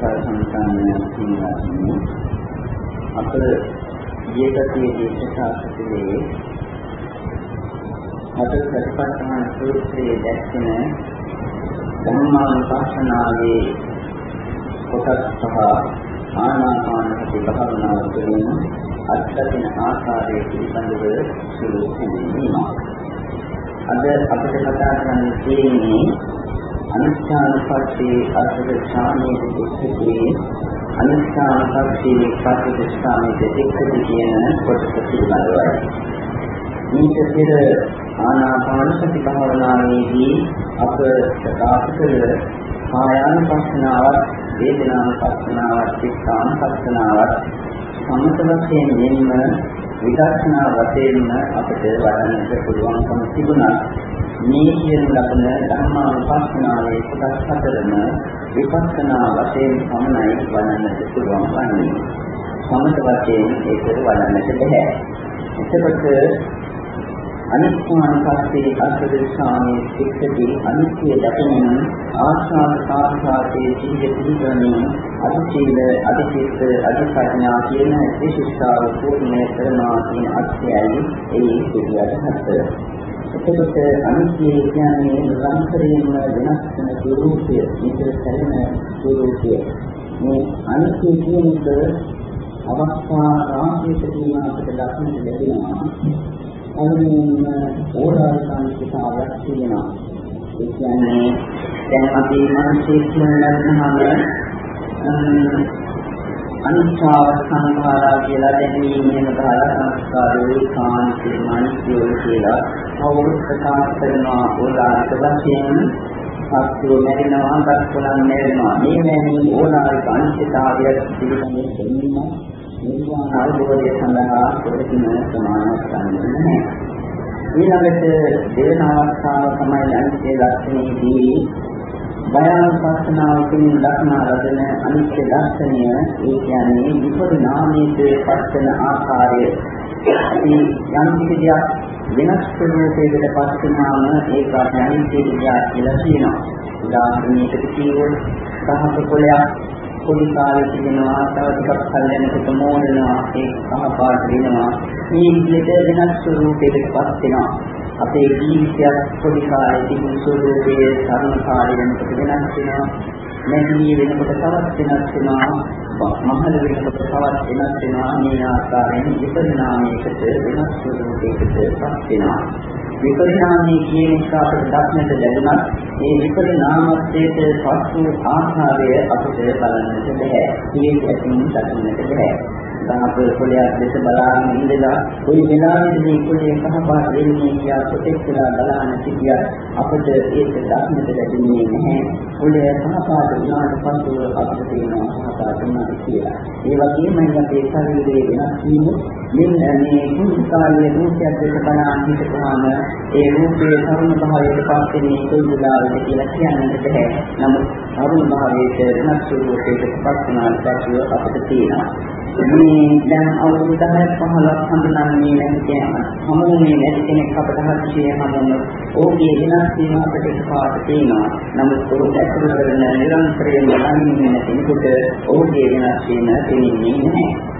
අවස්ථාව සම්පන්න සිංහලන්නේ අප ඊයකතියේ දේශකාශකලේ අද සතිපට්ඨාන සූත්‍රයේ දැක්වෙන ධර්මානුශාසනාවේ කොටස් පහ ආනාපාන සති භාවනාව තුළින් අත්දකින ආකාරයේ පිළිබඳව සුළු හැඳින්වීමක්. අද අපිට කතා කරන්න තියෙන්නේ අනිත්‍යානුපස්සී අර්ථ ඥානයේ දෙකේ අනිත්‍යානුපස්සී පස්සේ ස්ථානයේ දෙකේ කියන කොටස පිළිබඳවයි. මේක පෙර ආනාපාන සති භාවනාවේදී අප ප්‍රකාශ කළ කායානුපස්සනාවත් වේදනානුපස්සනාවත් චිත්තානුපස්සනාවත් සමත වශයෙන් මෙන්ම විදර්ශනා වශයෙන්ම අපිට වඩන්නට පුළුවන්කම තිබුණා. මේ කියන ලබන ධර්මානුපස්සනාවේ කොටස් හතරම විපස්සනා වශයෙන් පමණයි වඩන්නට පුළුවන් වන්නේ. සමත වශයෙන් ඒක වඩන්නට බැහැ. එතකොට අනිත්‍යානුපස්සී අසදේශාමේ සික්කදී අනිත්‍ය දකින ආස්වාද සාධාතේ සිහිය පිළිගන්නේ අධිශීල අධිචිත්ත අධිපඥා කියන විශිෂ්ටාව පූර්ණය කරනවා කියන අර්ථයයි ඒ පිළිගත හතර. එතකොට අනිත්‍ය කියන්නේ නිරන්තරයෙන්ම වෙනස් වෙන ස්වરૂපය, නිතර සැලෙන ස්වરૂපය. මේ අනිත්‍ය කියන එක අවස්ථා රාශියකදී අපිට දක්නට ලැබෙනවා. අනුමින් ඕලාරිකාන්තිකාවක් තියෙනවා. ඒ කියන්නේ දැන් අපි මනසේ කියන ලක්ෂණම අනිච්චාව සංඛාරා කියලා දැනීමේම කාලා සංස්කාරයේ කාන්ති මානසිකය කියලා කවුරුත් ප්‍රකාශ කරනවා ඕලාරික වශයෙන් සත්‍යෝ මැරෙනවා, ගස්කොලන් මැරෙනවා. මේ මැරීම ඕලාරික අනිත්‍යතාවය පිළිබඳව නිර්වාණ අවබෝධය සඳහා ප්‍රතිම සමානක් ගන්න නැහැ. ඊළඟට දෙවන අවස්ථාව තමයි අනිත්‍ය දර්ශනයේදී බයානුපස්සනාවකින් දක්නා ලබන අනිත්‍ය දර්ශනය ඒ කියන්නේ විපරිණාමයේ පස්සන ආකාරය. මේ යම් කිසියක් වෙනස් ස්වරූපයකට පත් වුණාම ඒක අනිත්‍ය කියලා කියනවා. උදාහරණයකට කිව්වොත් සහස පොලයක් පොඩි කාලේ තිබෙනවා තව ටිකක් කල් යනකොට මෝරනවා ඒක කහ පාට වෙනවා මේ විදිහට වෙනස් ස්වරූපයකටපත් වෙනවා අපේ ජීවිතයක් පොඩි කාලේ තිබුණු ස්වරූපයේ තරුණ කාලේ වෙනකොට වෙනස් වෙනවා නැගී වෙනකොට තවත් වෙනස් වෙනවා මහල වෙනකොට තවත් වෙනස් වෙනවා මේ ආකාරයෙන් විපරිණාමයකට වෙනස් ස්වරූපයකටපත් වෙනවා විපරිණාමයේ කියන එක අපිට දක්නට ලැබුණත් මේ විපරිණාමත්වයට පසු ආකාරය අපිට බලන්නට බැහැ. ඒක ඇතින් දකින්නට බැහැ. සාප පොළයක් දෙස බලාගෙන ඉඳලා කොයි වෙලාවෙද මේ පොළේ කහපාට වෙන්නේ කියලා ප්‍රොටෙක්ට් කරලා බලන්න සිටියා අපිට ඒක දක්නට ලැබෙන්නේ නැහැ. පොළේ කහපාට වුණාට පසු අපිට තේරෙනවා කහපාට වුණා කියලා. ඒ වගේම අපේ ශරීරයේ වෙනස් වීම මෙන්න මේ කුංචි කාලයේ රූපයක් දෙස බලන හිතපුවාම ඒ රූපයේ තරුණ භාවයට පත් වෙන්නේ කොයි වෙලාවෙද කියලා කියන්නට බැහැ. නමුත් තරුණ භාවයට වෙනස් ස්වරූපයකට පත් වුණාට පසු අපිට තේරෙනවා මේ දැන් අවුරුදු 10ක් 15ක් හඳුනන්නේ නැති කෙනා හමුුනේ නැති කෙනෙක් අපට හදිසියේ හමුන ඕකේ වෙනස් වීම අපිට එකපාරට පේනවා නමුත් ඒක ඇතුළත කරන නිරන්තරයෙන් බලන්නේ නැති කෙනෙකුට ඕකේ වෙනස් වීම තේින්නේ නැහැ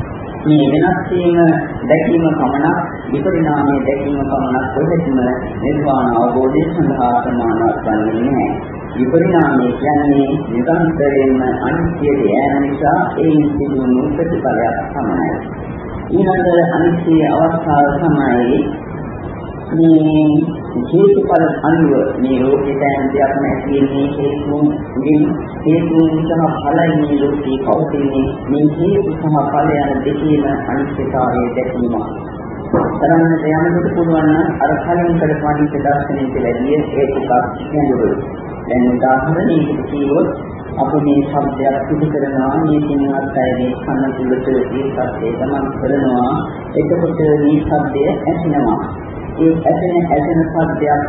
මේ වෙනස් වීම දැකීම පමණක් විපරිණාමයේ දැකීම පමණක් කොහෙත්ම නිර්වාණ අවබෝධය සඳහා සමානවත් වන්නේ නැහැ. විපරිණාමය කියන්නේ නිරන්තරයෙන්ම අනිත්‍යයට යෑම නිසා ඒ සිදුවුණු ප්‍රතිඵලයක් තමයි. ඊළඟ අනිත්‍ය අවස්ථාව තමයි මේ හේතුඵල අනුව මේ ලෝකෙට දෙයක් නැතිනේ හේතුන්ගෙන් හේතුන් සහ ඵලයි මේ ලෝකේ පවතින්නේ මේ හේතු සහ ඵල යන දෙකේම අනිත්‍යතාවය දැකීම. තරන්නට යනකොට පුළුවන් නම් අර කලින් කරපු අනිත්‍ය දර්ශනයට වැඩිය ඒක ටිකක් ගැඹුරුයි. දැන් උදාහරණයකට කිව්වොත් අපි මේ ශබ්දයක් සිදු කරනවා මේ සිනහත් අයගේ කන තුළට ඒ ශබ්දය ගමන් කරනවා. එතකොට මේ ශබ්දය ඇසෙනවා ඒ ඇසෙන ඇසෙන ශබ්දයක්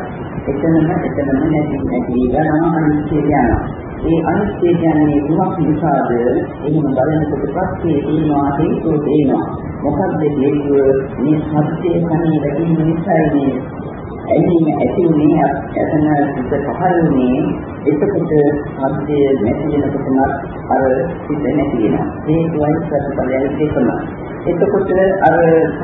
එතනම එතනම නැති නැති යනවා අනිත්‍ය යනවා. ඒ අනිත්‍ය කියන්නේ දුක් නිසාද? එහෙම බලනකොට පස්සේ තියෙනවා හේතු දෙනවා මොකක්ද හේතුව? මේ ශබ්දයේ කනේ වැටීම නිසායි මේ ඇලීම ඇති වුණේ එතන සිත පහළ වුණේ එතකොට සත්‍ය නැති වෙනකොටම අර සිත නැති වෙනවා. හේතුවයි ප්‍රතිඵලයයි දෙකම. එතකොට අර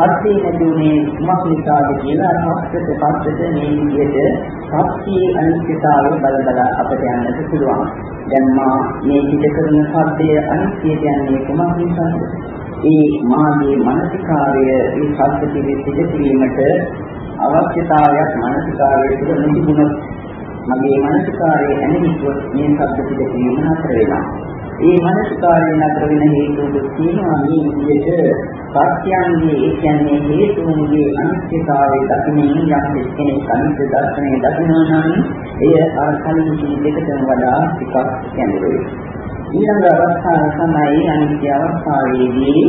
සත්‍ය නැති වුණේ මොකක් නිසාද කියලා හස්තට පස්සට මේ විදිහට සත්‍යයේ අනිත්‍යතාවය බල බල අපට යන්නට පුළුවන්. දැන් මා මේ පිට කරන සත්‍යය අනිත්‍ය කියන්නේ කොමක් නිසාද? ඒ මාගේ මානසිකාර්ය ඒ සත්‍ය පිළිසිත කිරීමට අවශ්‍යතාවයක් මානසිකාර්යය තුළ නිතිබුණොත් මගේ මානසිකාර්යය ඇනෙහිතුවොත් මේ සත්‍ය පිළිසිත කිරීම නතර වෙනවා. ඒ මානසිකාර්යය නතර වෙන හේතුව තියෙනවා මේ විදිහට සත්‍යයන්ගේ ඒ කියන්නේ හේතුන්ගේ අනිත්‍යතාවය දකිනින් යම් කෙනෙක් අනිත්‍ය දර්ශනය දකිනවා නම් එය අර කලින් දෙකටම වඩා ටිකක් කැඳවුයි. ඊළඟ අවස්ථාව තමයි අනිත්‍ය අවස්ථාවේදී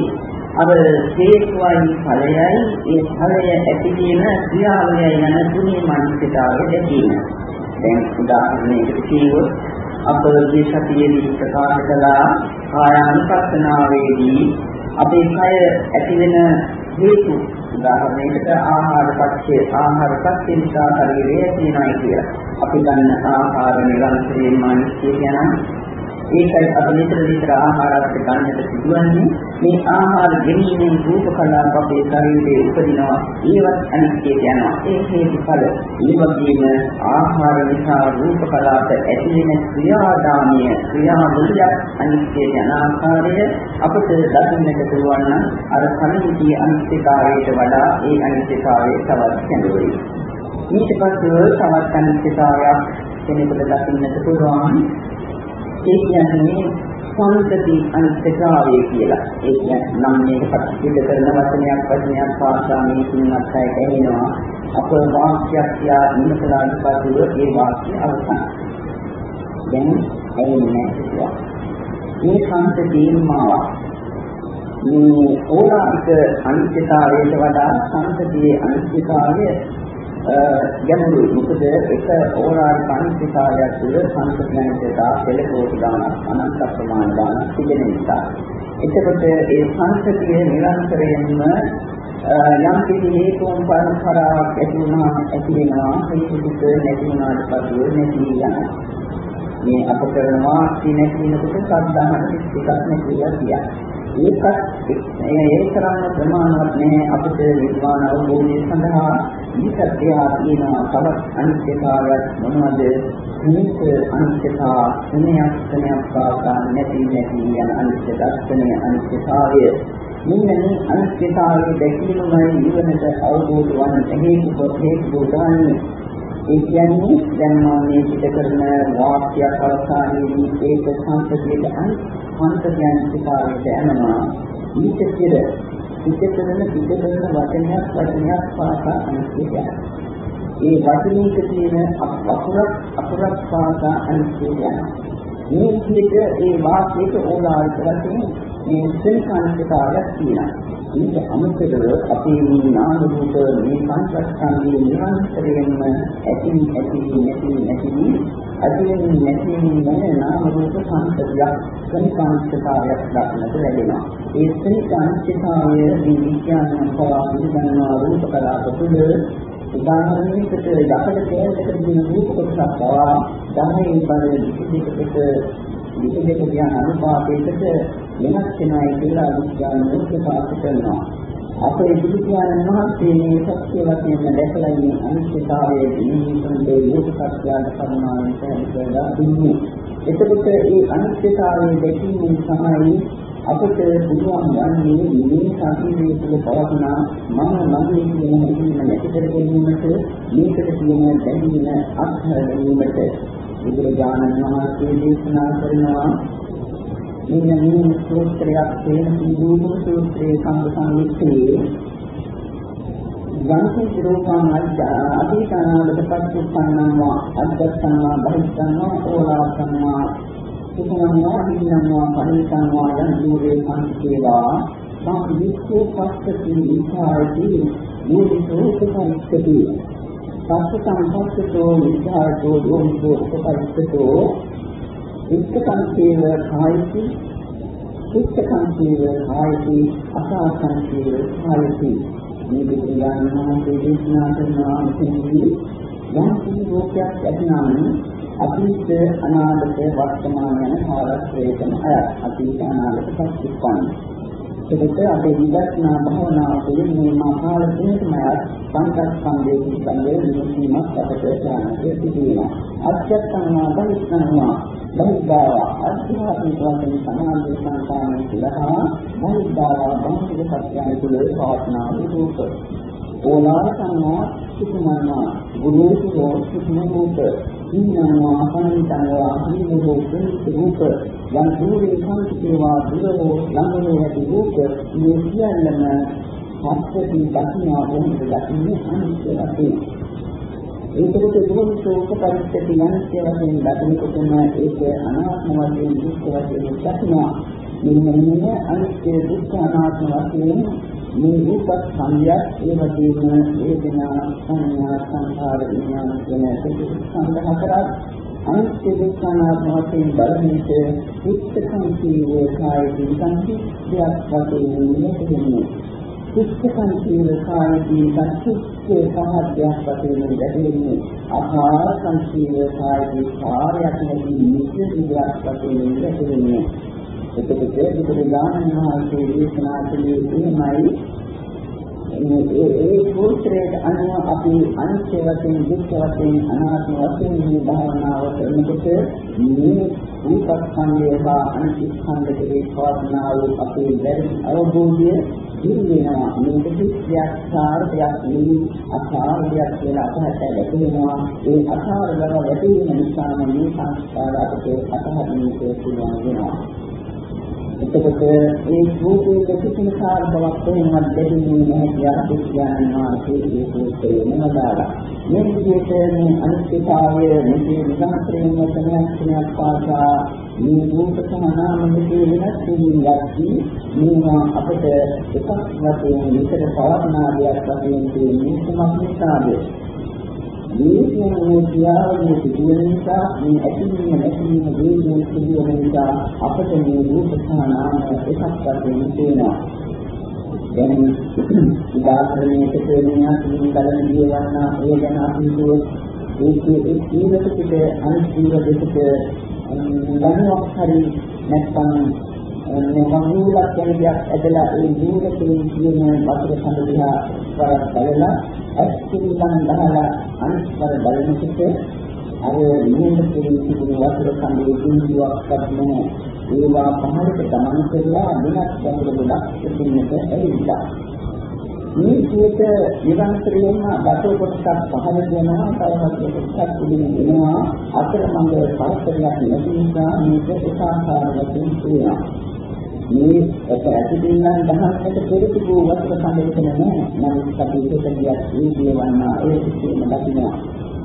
අර හේතුවයි ඵලයයි ඒ ඵලය ඇතිවීම ක්‍රියාවලියයි යන තුනේ මානසිකතාවය දැකීම. දැන් උදාහරණයකට කිව්වොත් අපගේ සතියේදී ප්‍රකාශ කළා කායානුපස්සනාවේදී අපේ කය ඇති වෙන හේතු උදාහරණයකට ආහාර පත්‍ය ආහාර පත්‍ය නිසා ශරීරය තියෙනවා කියලා. අපි ගන්න ආහාර නිරන්තරයෙන්ම අනිත්‍ය කියනවා ඒකයි අපි නිතර නිතර ආහාරات ගන්නට සිදුවන්නේ. මේ ආහාර ගැනීමෙන් රූප කලාප අපේ ශරීරයේ උපදිනවා. ඒවත් අනිත්‍ය යනවා. ඒ හේතුඵල. ඒ වගේම ආහාර නිසා රූප කලාප ඇති වෙන ක්‍රියාදාමය ක්‍රියාවලිය අනිත්‍ය යන ආකාරය අපට දකින්නට පුළුවන් නම් අර කලින්දී අනිත්‍යතාවයට වඩා ඒ අනිත්‍යතාවය තවත් කැඳවුයි ඊට පස්සේ තවත් අනිත්‍යතාවයක් කෙනෙකුට දකින්නට පුළුවන්. ඒ කියන්නේ සංතති අනිත්‍යතාවය කියලා. ඒ කියන්නේ නම් මේක පටිච්ච කරන වචනයක් වචනයක් භාෂා මේකින් අත්හැය කියනවා. අප වාක්‍යයක් කියා ඉන්නකලාට පසුව ඒ වාක්‍ය අවසන්. දැන් එන්නේ නැහැ. මේ සංතතියෙන් මාවක්. මේ ඕලාරික අනිත්‍යතාවයට වඩා සංතතියේ අනිත්‍යතාවය ගැඹුරුයි. මොකද එක ඕලාරි පංචකාරයක් තුළ සංස්කෘතිකතා පෙළකෝටි ගානක් අනන්ත ප්‍රමාණ ගානක් තිබෙන නිසා. එතකොට ඒ සංස්කෘතිය නිරන්තරයෙන්ම යම් කිසි හේතුන් පරම්පරාවක් ඇති වුණා ඇති වෙනවා හේතුක නැති වුණාට පසු නැති යනවා. මේ අප කරනවා නැති වෙනකොට සද්ධාහන ටිකක් නැතිලා කියන්නේ. ඒකත් ඒ තරම්ම ප්‍රමාණවත් නැහැ අපිට නිර්වාණ අවබෝධය සඳහා ඊටත් එහා තියෙන තවත් අනිත්‍යතාවයක් මොනවද? මේක අනිත්‍යතා ස්නේහයක් ස්නේහයක් පාසා නැති නැති යන අනිත්‍ය දර්ශනය අනිත්‍යතාවය මෙන්න මේ අනිත්‍යතාවයේ දැකීමයි නිවනට අවබෝධ වන හේතු හේතු උදාන්නේ ඒ කියන්නේ දැන් මම මේ පිට කරන වාක්‍යයක් අවසානයේදී ඒක සංකේතයට අනිත් සංකේතයන් සිතාවට යනවා ඊට පෙර පිට කරන පිට කරන වචනයක් වචනයක් පාසා අනිත්‍යය. ඒ වචනයක තියෙන අකුරක් අකුරක් පාසා අනිත්‍යය. මේ විදිහට ඒ වාක්‍යයක ඕලාරික වශයෙන් මේ සංකල්පතාවයක් තියෙනවා. ඊට අමතරව අපේ මේ නාම රූප මේ පංචස්කන්ධයේ නිරන්තරයෙන්ම ඇති ඇති නැති නැති අදින් නැති නැති නාම රූප සංකතියක් කනිකාංශතාවයක් දක්නට ලැබෙනවා. ඒ කනිකාංශතාවය මේ විඥාන පවා පිළිගන්නා රූප කලාප තුළ උදාහරණයකට යකඩ කෑල්ලකට දෙන රූප කොටසක් පවා 10 බර 22කට විදෙක කියන අනුපාතයකට වෙනස් වෙනයි කියලා විඥානය ප්‍රකාශ කරනවා. අපේ බුදු පියාණන් වහන්සේ මේ සත්‍ය වශයෙන් දැකලා ඉන්න අනිත්‍යතාවයේ නිමිතේ ලෝක සත්‍යයට පරිමාණය කරලා දුන්නේ. එතකොට මේ අනිත්‍යතාවයේ දැකීමෙන් තමයි අපට පුළුවන් යන්නේ මේ ශාස්ත්‍රීය තුළ පවතින මම මගේ කියන හැඟීම නැති කර ගැනීමට මේකට කියන දැනීම අත්හැර ගැනීමට බුදුරජාණන් වහන්සේ දේශනා කරනවා මෙන්න මේ සූත්‍රයක් තේන දීපු සූත්‍රයේ සංඝ සංයුත්තේ යන්ති රූපං අධිකානාලක පච්චුප්පන්නං අද්දස්සං බහිස්සං ඕලාසං සුඛං හින්නං පරිසං යන දූරේ සංකේවා සම්විස්සෝ පස්සති විචාරති යෝනිසෝ සුඛං පස්ස සංපස්සතෝ විචාරතෝ දෝමිතෝ උපපරිස්සතෝ ඉක්කංකේව කායති ඉක්කංකේව කායති අසාසංකේව කායති. මේ පිළිගන්නවා දේශනා කරනවා මෙතනදී. යම් කිසි රෝගයක් ඇතිනම් අතීත අනාගත වර්තමාන යන කාලස්ත්‍රයටම අය අතීත අනාගත පස්තිපන්න ඒකට අපේ විදර්ශනා භාවනාව තුළින් මේ මහාල තුනටම සංකප්පංගේ පිළිබඳව නිරීක්ෂණයක් අපට කරන්නට සිදුවෙනවා අත්‍යත්තනවා බහිස්තනවා බහිද්ධාව අධ්‍යාත්මික වශයෙන් සමාධි සංකාමයේ සලහා බහිද්ධාව බෞද්ධ සත්‍යයන් තුළ පවත්නා රූප ඕලාසනවා සුකුමනවා ගුරුසුරෝ සුකුමූප ඉන්නවා අනිතනවා හිමුෝ රූප යම් දුරේ සංකේවා දුරෝ ළඟෝ ඇති රූප මේ සියල්ලම සත්‍යදී දක්නා වුණු දකින්නේ අනිත්‍ය වශයෙන් ඒකකට දුරු ශෝක පරිච්ඡේද යන්ත්‍ය වශයෙන් දකිනකොටම ඒක අනාත්ම වශයෙන් දුක්ඛ වශයෙන් දක්නවා. මෙන්න මේ අනිත්‍ය දුක්ඛ අනාත්ම වශයෙන් මේ රූප සංඥා ඒ වගේම වේදනා සංඥා සංඛාර විඥාන කියන සංඛ හතරක් අනිත්‍ය දුක්ඛ අනාත්ම වශයෙන් බලමිට උච්චකම් කීවේ කායදී සංකීර්ණයක් වශයෙන් මෙතෙන්නේ කුච්චකම් කියන කායදී සත්‍යයේ පහදයක් වශයෙන් දැකෙන්නේ ආහාර සංකීර්ණ කායදී කාර්යයක් නැති නිසියක් වශයෙන් දැකෙන්නේ එතකොට ඒකේ ඥානමහාසේ දේශනා කළේ එහෙමයි මේ ඒ සූත්‍රයට අනුව අපි අනිත්‍ය වශයෙන් දුක්ඛ වශයෙන් අනාත්ම වශයෙන් මේ භාවනාව කරනකොට මේ රූපස්කන්ධය සහ අනිත්‍ය ස්කන්ධයේ පවර්ණා වූ අපේ දැරි අවබෝධය දිනු වෙනවා. මේක කිසියක් සාර්ථයක් නෙවෙයි අසාර්ථයක් කියලා අපහට දැකෙනවා ඒ අසාර බව වැටීම නිසා මේ සංස්කාර අපේ අතහරින්නට පුළුවන් වෙනවා එතකොට මේ රූපයේ කිසිම කාර බවක් කොහෙන්වත් දෙන්නේ නැහැ කියලා විඥාන මාසේ ඒ සූත්‍රයේ නමදාලා. මේ විදිහට මේ අනිත්‍යතාවය මෙසේ විග්‍රහයෙන් වචනයක් පාසා මේ රූප සමනාම මෙසේ වෙනස් වීම යක්ති මේවා අපට එකක් වශයෙන් විතර පවර්ණාදයක් වශයෙන් තියෙන්නේ කුමක් නිසාද? මේ කියන්නේ ක්‍රියාවලිය සිදුවෙන නිසා මේ ඇතිවීම නැතිවීම වේගයෙන් සිදුවෙන නිසා අපට මේ රූප සහ නාම එකක් වශයෙන් තියෙනවා. දැන් උදාහරණයකට කියනවා මේ බලන ජීවන්න ඒ ගැන අපි ඒකේ ඒ ජීවිතයක අනිත් ජීවිතයක දැනුවක් හරි නැත්නම් මේ මඟුලක් කියන දෙයක් ඇදලා ඒ ජීවිතයේ කියන වතුර සඳ දිහා වරක් බලලා ඇස්තිලන් ගහලා අනිස්තර බලනකොට අර නිමෙන්න කියන වතුර සඳේ කිඳුවක්වත් නැහැ ඒවා පහළට ගමන් කරලා වෙනස් ගැඹුරු ගොඩක් දෙන්නට ඇවිල්ලා මේ විදිහට නිරන්තරයෙන්ම බටෝ කොටසක් පහළ දෙනවා තවත් කොටසක් පිළිගෙන එනවා අතරමඟ පරස්පරයක් නැති නිසා මේක ඒකාකාරවකින් තියෙනවා මේ එක ඇතිදින්නම් දහන්නට පෙරතිබු වස්තු සම්බන්ධ නැහැ නමුත් අපි හිතන්නේ ඒ දේවන්නා ඒ සිස්ටම දකිනවා.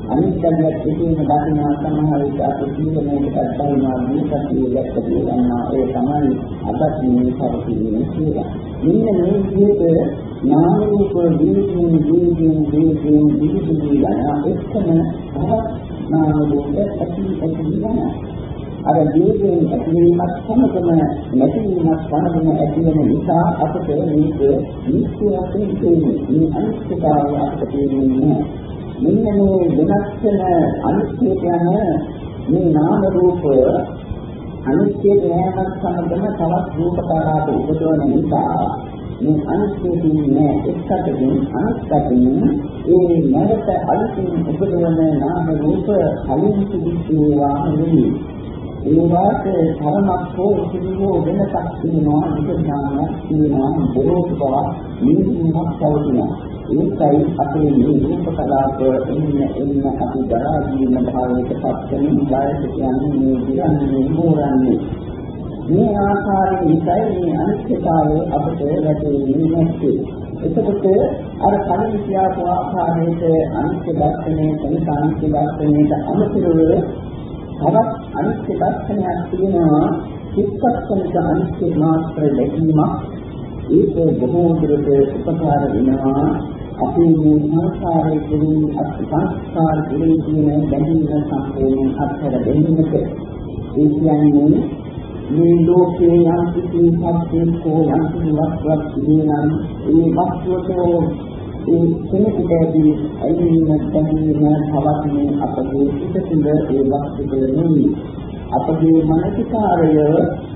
අනිත්‍යයක් සිටින දකිනා සමහර විට අපි ජීවනයකට බලනවා මේකත් ඉලක්ක දෙන්නා ඒ තමයි අදත් මේ පරිදි කියලා. මෙන්න මේ විදිහට නාම රූප දීකින් දීකින් දීකින් දීකින් යන එකම තවත් නාම රූප ඇති ඇති යනවා. අර දීර්ඝයෙන් ඇතිවීමත් සමගම නැතිවීමත් සමගම ඇතිවන නිසා අපට මේක නිත්‍ය වශයෙන් තේරෙන්නේ. මේ අනිත්‍යතාවය අපට තේරෙන්නේ මෙන්න මේ වෙනස් වෙන අනිත්‍යයට යන මේ නාම රූපය අනිත්‍යයට යෑමත් සමගම තවත් රූප කාරාට උපදවන නිසා මේ අනිත්‍යදී එක්කටකින් අනිත්‍යකින් ඒ නැවත අලුතින් උපදවන නාම රූප කලින් සිදුවේවා නෙවෙයි. ඒවාට තරමක් හෝ කිසිවෝ වෙනසක් තියෙනවා විකල්පයක් තියෙනවා බොරෝසු බව නිවිමක් පවතිනවා ඒකයි අපේ මේ රූප කලාප එන්න එන්න අපි දරා ජීවන භාවයට පත් වෙන වයස කියන්නේ මේ දිරන්නේ මෝරන්නේ. මේ ආකාරයෙන් ඉතයි මේ අනිත්‍යතාවය අපට වැටෙන්නේ නැත්තේ. එතකොට අර කලින් කියපු ආකාරයට අනිත්‍ය දර්ශනයේ තනික අනිත්‍ය දර්ශනයට අමතරව තවත් අනිත්‍ය දර්ශනයක් තියෙනවා. චිත්තස්කන්ධ අනිත්‍ය මාත්‍ර දැකීමක්. ඒක බොහෝ දුරට උපකාර වෙනවා. අපේ මේ සංස්කාරයේ කෙරෙහි අත්සංස්කාර කෙරෙහි තියෙන බැඳීම සම්පූර්ණ අත්හැර දෙන්නට. ඒ කියන්නේ මේ ලෝකේ යම් කිසි සත්‍යයක් හෝ යම් කිසි වස්තුවක් තිබෙනම් ඒ වස්තුවට ඒ කෙනෙකුටදී ඇලීම දැනීම පවත්නේ අපගේ සිත තුළ ඒ වස්තුක නෙවෙයි. අපගේ මානසිකාරය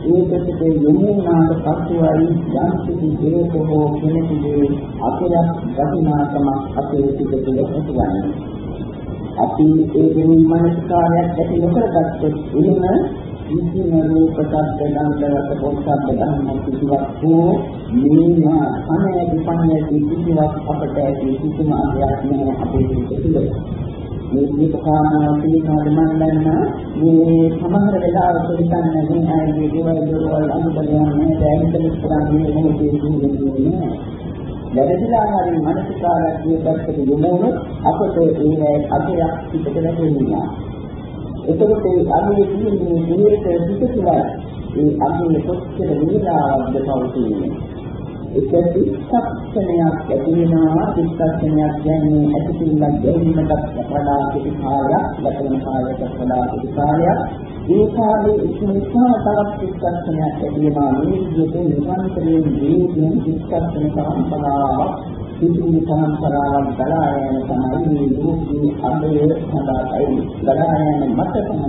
ඒකට යොමු වුණාට පස්සෙයි යම් කිසි දෙයක හෝ කෙනෙකුගේ අපරක් වටිනාකමක් අපේ සිත තුළ ඇතිවන්නේ. අපි ඒ දෙවි මානසිකාරයක් ඇති නොකරගත්තොත් එහෙම ඉතින් රූප ශබ්ද ගන්ධ රස පොත්සබ්ද ධර්ම කිසිවක් හෝ මේවා අනේක පන්නේ කිසිවක් අපට ඇති කිසිම අධ්‍යාත්මයක් නැහැ අපේ සිත තුළ. මේ දීප කාරණා පිළිබඳව මම දන්නා මේ සමහර වෙලාවට හිතන්නේ මේ ආයේ දේවල් දොරවල් අනුබලයන් මේ දැයින් කරන්නේ මොකද කියන්නේ වැරදිලා හරි මානසිකාරයක් විපස්සක යොමුනොත් අපට ඒ අධ්‍යයක් පිටට ලැබෙනවා. එතකොට ඒ අගේ තියෙන මේ පිටුලා ඒ අගේ කොච්චර වේලාවක්ද පවතින්නේ. ඒක පිටක්ෂණයක් ඇති වෙනවා. පිටක්ෂණයක් කියන්නේ ඇතිතිල්ලක් ගැනීමකට වඩා කෙටි කාලයක් ලැබෙන කාලයකට වඩා කෙටි කාලයක්. ඒ කාලේ ඉක්මනටම තවත් පිටක්ෂණයක් ඇති වෙනවා. මේ විදිහට නිරන්තරයෙන් ජීවිතයෙන් පිටක්ෂණ පරම්පරාවක් සිදුවු පරම්පරාවක් ගලා යන තමයි මේ ලෝකයේ අබේ සඳහායි ගලා යන මත තමයි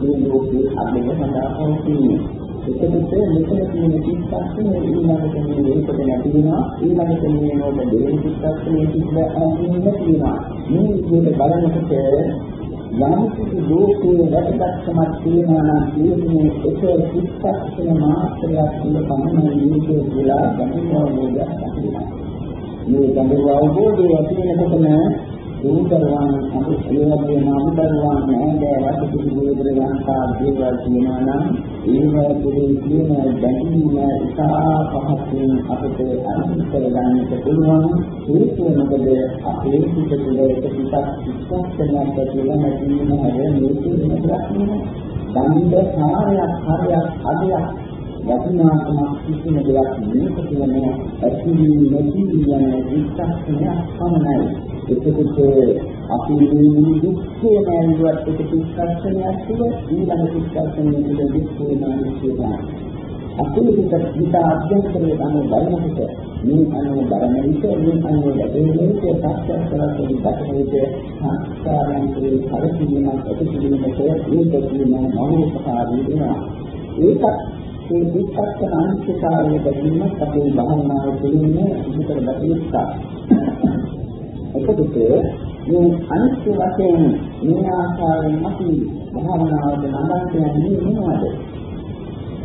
මේ ලෝකයේ අබේ සඳහා පවතින්නේ එතකොට මෙතන තියෙන පිටස්සනේ ඊළඟට මේ වේපද නැති වෙනවා ඊළඟට මේ නෝඩ දෙවෙනි පිටස්සනේ තිබ්බ අන්තිමට තියෙනවා. මේ විදිහට බලනකොට යම් කිසි ලෝකයේ වැදගත්කමක් තියෙනවා නම් කියන්නේ ඒක පිටස්සන මාත්‍රයක් තුළ පමණයි මේකේ කියලා ගණිතව නෝඩයක් තියෙනවා මේ ගැඹුරු අවබෝධය ඇති වෙනකොටම දුරුකරවන්න අපි ඒවගේ නම් දරුවන් නෑදෑ වටපිට දීවර යන්තා දේවල් කියනවා නම් ඒවා පිළින් කියන දැකීම ඉතා පහසුවෙන් අපිට අනුමත කරගන්නට පුළුවන්. හේතුව මොකද? අපේ පිට තුළ එක පිටක් විශ්වාසයක් ඇතිවෙලා නැතිවම හැර මේක වෙනසක් නෙමෙයි. දඬ කාර්යයක් හරයක් අදයක් වටිනාකමක් කිසිම දෙයක් මේක කියන්නේ ඇතිවි නැති යන විස්තරයක් පමණයි. එතකොට අපි මේ දුක්ඛේ නැන්දුවත් එක විස්තරයක් තුළ ඊළඟ විස්තරයක් තුළ දුක්ඛේ නැන්දුවා. අපේ හිත හිත අධ්‍යක්ෂණය ගන්න බලනකොට මේ අනුව බලන විට මේ අනුව ලැබෙන විට සත්‍යස්තරයෙන් දක්වන්නේ සංස්කාරයන් කියන පරිපූර්ණයක් ඇති කිරීමට ඒක කියන මනෝපකාරී වෙනවා. ඒකත් මේ විපස්සනා අනිත්‍යතාවය දැකීමත් අපේ භාවනාවේ තියෙන විතර දකිනවා. එතකොට මේ අනිත්‍ය වශයෙන් මේ ආකාරයෙන් අපි භාවනාවට නඟන්නේ මොනවද?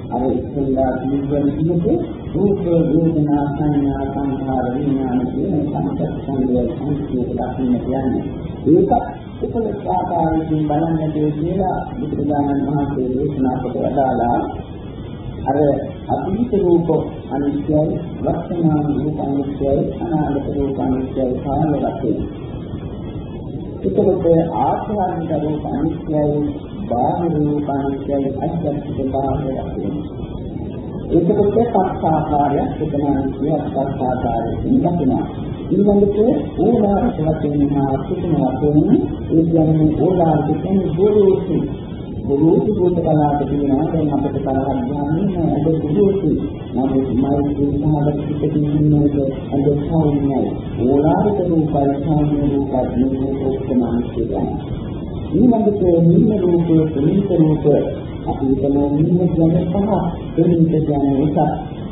අර ඉස්සෙල්ලා කියුවන් විදිහට රූප වේදනා සංඥා සංඛාර විඥාන කියන පංචස්කන්ධය අනිත්‍ය දකින්න කියන්නේ. ඒකත් උපලක්ෂ ආකාරයෙන් බලන්නදී කියලා බුදුරජාණන් වහන්සේ දේශනා කොට වදාලා අර අතීත රූප අනිත්‍යයි වර්තමාන රූප අනිත්‍යයි අනාගත රූප අනිත්‍යයි කාල වශයෙන් එතකොට ආත්මයන්ට රූප අනිත්‍යයි බාහිර රූප අනිත්‍යයි අධ්‍යාත්මික බාහිර වශයෙන් එතකොට පස්සාකාරය එතන අනිත්‍ය පස්සාකාරයෙන් දකිනවා ඊළඟට ඕලාරික වශයෙන් හා සුතුම වශයෙන් ඒ කියන්නේ ඕලාරික කියන්නේ ගුරුසු ගුරුසු භූත කලාවට කියනවා දැන් අපිට තරහක් ගන්නේ නැහැ ඒක ගුරුසු නමුත් මෛත්‍රී සහගත පිටකින් ඉන්නකොට අද සාමාන්‍යයි. ඕලාරික රූපයි සාමාන්‍ය රූපයි මේ ඔක්කොම අනිත්‍යයි ඊළඟට නිම්න රූපේ ප්‍රණීත රූප අපි හිතමු නිම්න කියන්නේ පහ ප්‍රණීත කියන්නේ එක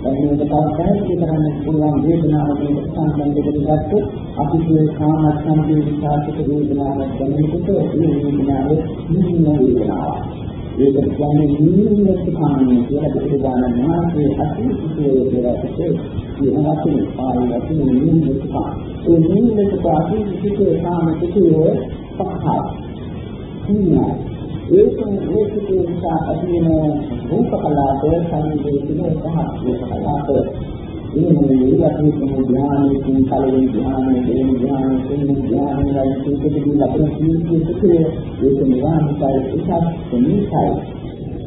මේක තව පැහැදිලි කරන්න පුළුවන් වේදනාව මේක සම්බන්ධ කරගත්තොත් අපි මේ කාම සංකේත සාහිත්‍ය වේදනාවක් දැනෙනකොට ඒ වේදනාව නිමින වේදනාවක්. ඒක කියන්නේ නිමිනත් කාමයේ කියලා දෙක දාන මහත්යේ අතිශය දෙරකට කියනවා කියන්නේ ආයෙත් නිමිනත් කාම. ඒ නිමිනත් කාමයේ විශේෂ කාම කිසියේ පහයි. ඉන්නවා ඒකෙන් ඒකේ නිසා ඇතිවෙන රූප කලාප සංවේදීන පහක් රූප කලාප මේ නිරාකී සමු ධ්‍යානයේ පළවෙනි ධ්‍යානයේ දෙවෙනි ධ්‍යානයේ තුන්වෙනි ධ්‍යානයේ වගේ ඒකෙදී ලබන සීලයේ සුඛය ඒක නිවාන්තයි ඒකත් සම්නිසයි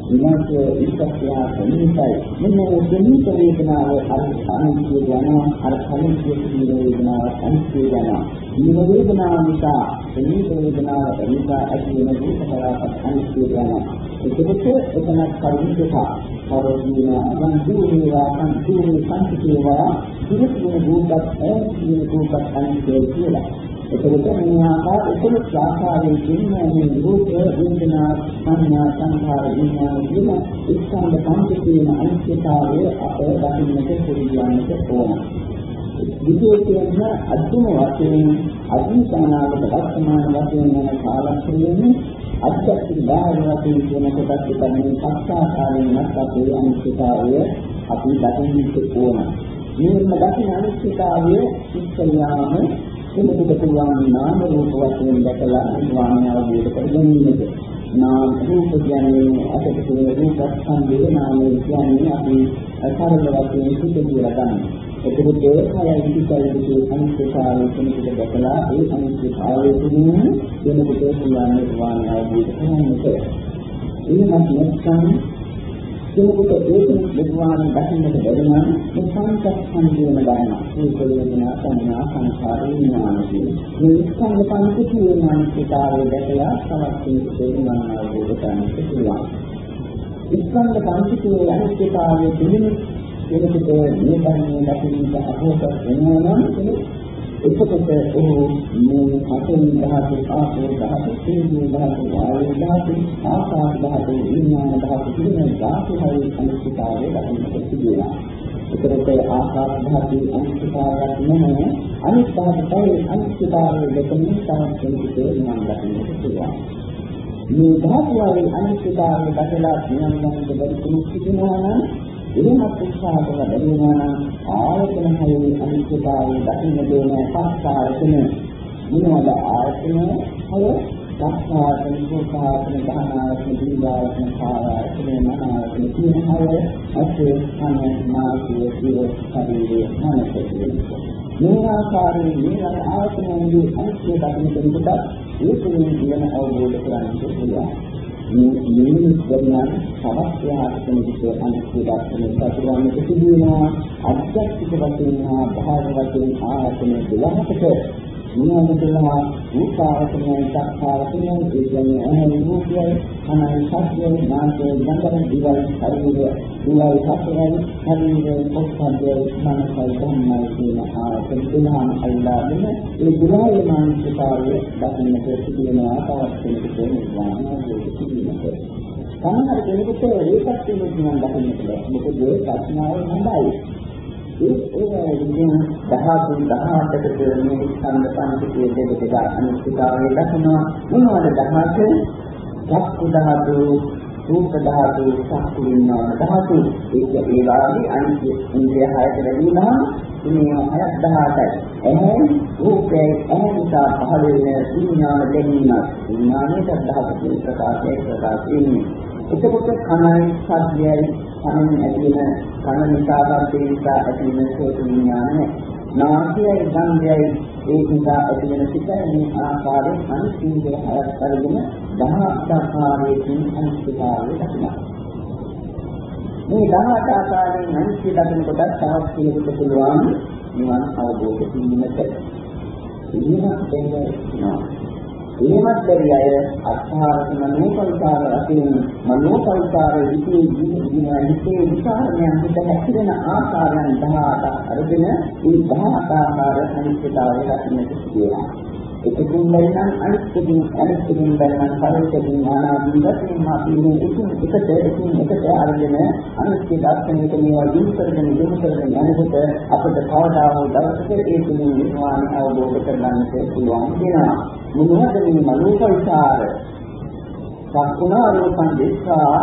විනාශ ඉස්සක්ඛ්‍යා සම්නිසයි මෙන්න මේ දෙනිත වේදනාව අර අනිත්‍ය යනවා අර කලින් කියපු වේදනාව අනිත්‍ය යනවා. මේ වේදනාව නිසා දෙනිත වේදනාව නිසා ඇති වෙන දුකතරක් අනිත්‍ය යනවා. ඒකෙත් එතන කරුණිකතා පරිදීන අන්දුරේවා අන්දුරේ සංකේවා දුරුතුන දුක්ඛ ඇති දුක්ඛ අනිත්‍ය කියලා. එතකොට මේ ආකාර එකලස් ආකාරයෙන් කියන්නේ රූප වේදනා සංඥා සංඛාර විඥාන කියන ස්කන්ධ පංචකේන අනිත්‍යතාවය අප දකින්නට පුරුදුවන්නට ඕන. විශේෂයෙන්ම අදුම වශයෙන් අදිසනාවට වර්තමාන වශයෙන් යන කාලක්‍රමයේ අත්‍යන්ත බාහිර වශයෙන් කියන කොටස් දෙකෙන් පස්සාකාරයෙන් නැත්නම් අනිත්‍යතාවය අපි දකින්නට ඕන. මේ දකින්න අනිත්‍යතාවය ඉස්සෙල්ලාම කෙනෙකුට පුළුවන් නාම රූප වශයෙන් දැකලා නිර්වාණය අවබෝධ කරගන්නට. නාම රූප කියන්නේ අපිට තියෙන රූප සංදේශ නාමය කියන්නේ අපි සරල වශයෙන් සිද්ධ කියලා ගන්නවා. එතකොට ඒකයි ඉතිකල්පයේ අනිත්‍යතාවය කෙනෙකුට දැකලා ඒ අනිත්‍යතාවය තුළින් කෙනෙකුට පුළුවන් නිර්වාණය අවබෝධ කරගන්නට. එහෙමත් නැත්නම් කෙනෙකුට ඒක නිර්වාණය දකින්නට බැරි නම් මේ සංකප්පන්දියම ගන්නවා. මේ වේදනා සංඥා සංඛාර විඥාන කියන මේ ස්කන්ධ පංචකයේ මානසිකාරය දැකලා තවත් කෙනෙකුට අවබෝධ කරගන්නට පුළුවන්. ස්කන්ධ පංචකයේ අනිත්‍යතාවය පිළිමි කෙනෙකුට මේ ධර්මයේ දකින්නට අපෝත වෙනවා නම් එතකොට ඔහු මේ හතෙන් ධාතු ආපෝ ධාතු තේජෝ ධාතු වායු ධාතු ආකාශ ධාතු විඥාන ධාතු කියන ධාතු හරි අනිත්‍යතාවය දකින්නට සිදුවෙනවා. එතකොට ආකාශ ධාතු අනිත්‍යතාවයක් නෙමෙයි අනිත් ධාතුයි අනිත්‍යතාවය දෙකම තවත් කෙනෙකුට නම් දකින්නට පුළුවන්. මේ ධාතුවේ අනිත්‍යතාවය දැකලා නියම නම් දෙකක් සිදුවෙනවා නම් එහෙමත් උත්සාහ කරලා බැලුවා නම් ආයතන හයේ අනිත්‍යතාවය දකින්න දෙන පස්සායතන මොනවද ආයතන? හය සක්කායතන සෝතායතන ධානායතන දීවායතන කායායතන මනායතන කියන හය ඇත්තේ අනන්නාසිය සිය ශරීරයේ මනසේ මේ ආකාරයෙන් මේ ආයතනයේ අනිත්‍ය දකින්න කෙනෙකුට ඒකෙන් කියන අවබෝධ කරගන්න පුළුවන්. මේ නිමිත්තෙන් සමස්තයක් කෙනෙකුට අනිත්‍ය දර්ශනය සතුරවන්නට සිදුවෙනවා අධ්‍යාත්මික වශයෙන් හා භාව වශයෙන් ආයතන 12කට නියමිතලා රූපාවචනයයි සක්කාවචනයයි ඒ කියන්නේ අනන්‍ය රූපයයි අනන්‍ය සත්‍යයි නාමයේ ගන්ධන දිවල් ශරීරය දිවල් සත්‍යයි ශරීරයේ පොත්පත්යයි මනසයි ධම්මයි කියන ආයතන තුනම අල්ලාගෙන ඒ දිවයේ මානසිකාරය දකින්නට සිදුවෙනවා තවත් කෙනෙකුට නිර්වාණය සිදුවෙනවා සමහර කෙනෙකුට ඒකත් තියෙනවා දකින්නට බැහැ මොකද ඒ ප්‍රශ්නාව හොඳයි ඒ ඒ විදිහින් 10 18කට මේ ස්කන්ධ පංචකයේ දෙක දෙක අනිත්‍යතාවය දක්වනවා මොනවද 18 චක්කු ධාතු රූප ධාතු චක්කු විඥාන ධාතු. ඒක ඒ වාගේ අනිත්‍ය ඉන්ද්‍රිය හයට ලැබීමා මේ හයක් 18යි එහෙනම් රූපේ අනිත්‍ය පහළ වෙන විඥාන දෙන්නීම විඥානයේ ධාතු ප්‍රකාශය ප්‍රකාශ වෙන්නේ. එතකොට කනයි සද්දයයි කනින් ඇති වෙන කන නිසා ශබ්දේ නිසා ඇති වෙන සෝත විඥානය නාසයයි ගන්ධයයි ඒ නිසා ඇති වෙන සිතයි මේ ආකාරයෙන් අනිත්‍යය හයක් අරගෙන දහ ආකාරයකින් අනිත්‍යතාවය දක්වනවා මේ දහ ආකාරයෙන් අනිත්‍ය දකින කොට තවත් කෙනෙකුට පුළුවන් නිවන් අවබෝධ කිරීමට. ඉන්නත් දෙන්නවා එහෙමත් බැරි අය අත්හාරක මනෝපල්කාර වශයෙන් මනෝපල්කාර විදී ජීවිතයේ හිතේ විචාරණයන් පිට හැසිරෙන ආකාරයන් 18ක් අරගෙන මේ 18 ආකාර අනිත්‍යතාවය දක්නට සිදුවෙනවා. එකකින් බැලනම් අනිත්‍යකින් අනිත්‍යකින් බැලනම් පරිච්ඡේදින් ආනාදී වශයෙන් අපි මේ එකින් එකට එකින් එකට අරගෙන අනිත්‍ය දර්ශනයට මේවා දිනු කරගෙන දිනු කරගෙන යනකොට අපිට කවදා හෝ දවසක ඒ තුලින් නිර්වාණය අවබෝධ කරගන්නට පුළුවන් වෙනවා. මොනවද මේ මනෝපවිචාර? සක්ුණා රූපං දේශා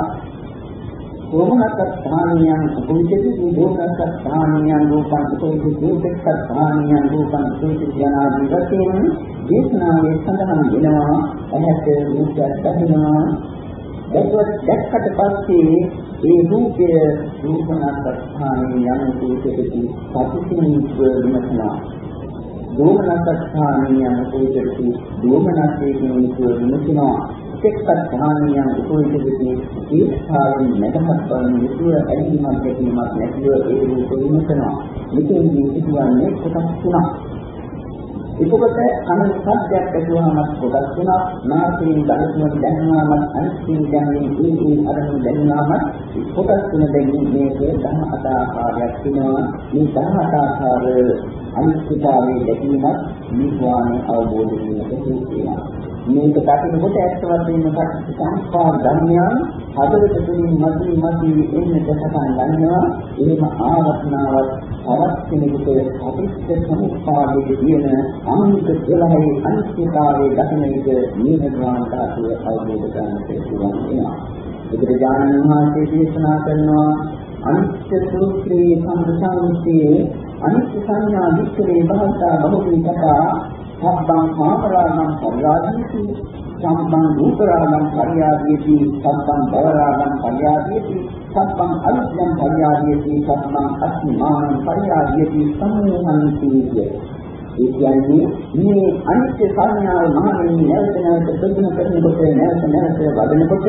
සෝමනස්සත්ථානියං උපවිචති දෝමනස්සත්ථානියං රූපං උපවිචති දෝමනස්සත්ථානියං රූපං උපවිචති යනාදී වශයෙන් දේශනාවේ සඳහන් වෙනවා. ඇහැට රූපයක් දකිනවා දැක්වත් දැක්කට පස්සේ ඒ රූපය රූපනස්සත්ථානියං උපවිචති සතුටින් විමසනවා. දෝමනස්සත්ථානියං උපවිචති දෝමනස්සේ කියන විමසනවා එක්කත් සාමාන්‍යයෙන් උපවිදෙදී ඒස්ථායෙන් නැදහත් වන විතුර ඇලීමක් ගැටීමක් නැතිව ඒ රූප විමසනවා. මෙතෙන්දී සිදුවන්නේ කොටස් තුනක්. එතකොට අන සත්‍යයක් ඇතුවම කොටස් තුනක් නාසයෙන් ගලතුන දැනනවාම අනිත්‍යයෙන් දැනෙන ඒ ඒ අරමුණ දැනනවාම කොටස් තුන දෙන්නේ මේක 18 ආකාරයක් වෙනවා. මේ 18 ආකාර අනිත්‍යතාවයේ දැකීමත් නිර්වාණය අවබෝධ වීමට හේතු වෙනවා. මේක දකිනකොට ඇත්ත වශයෙන්ම සංස්කාර ධර්මයන් හදවත තුළින් මතුවි මතුවි එන්නට පටන් ගන්නවා. එහෙම ආවර්තනාවක් තවත් කෙනෙකුට අතිශය සමුපාදයේ තියෙන අනිත් 11 අනිත්‍යතාවයේ දකින විට නිර්වාණ ධාතුව අවබෝධ කරගන්නට පුළුවන් වෙනවා. ඒකට ඥානන් වහන්සේ දේශනා කරනවා අනිත්‍ය සූත්‍රයේ සම්ප්‍රසාරයේ අනිත්‍ය සංඥා විස්තරේ භාෂා බහුලී කතා සබ්බං ආපරාණං පරියාදීති. සම්බං රූපරාගං පරියාදීති. සම්බං බවරාගං පරියාදීති. සම්බං අවිද්‍යං පරියාදීති. සම්බං අස්මිමානං පරියාදීති. සම්මෝහන්ති ඒ කියන්නේ මේ අනිත්‍ය සංඥාව මහණෙනි නැවත නැවත ප්‍රගුණ කරනකොට නැවත නැවත වඩනකොට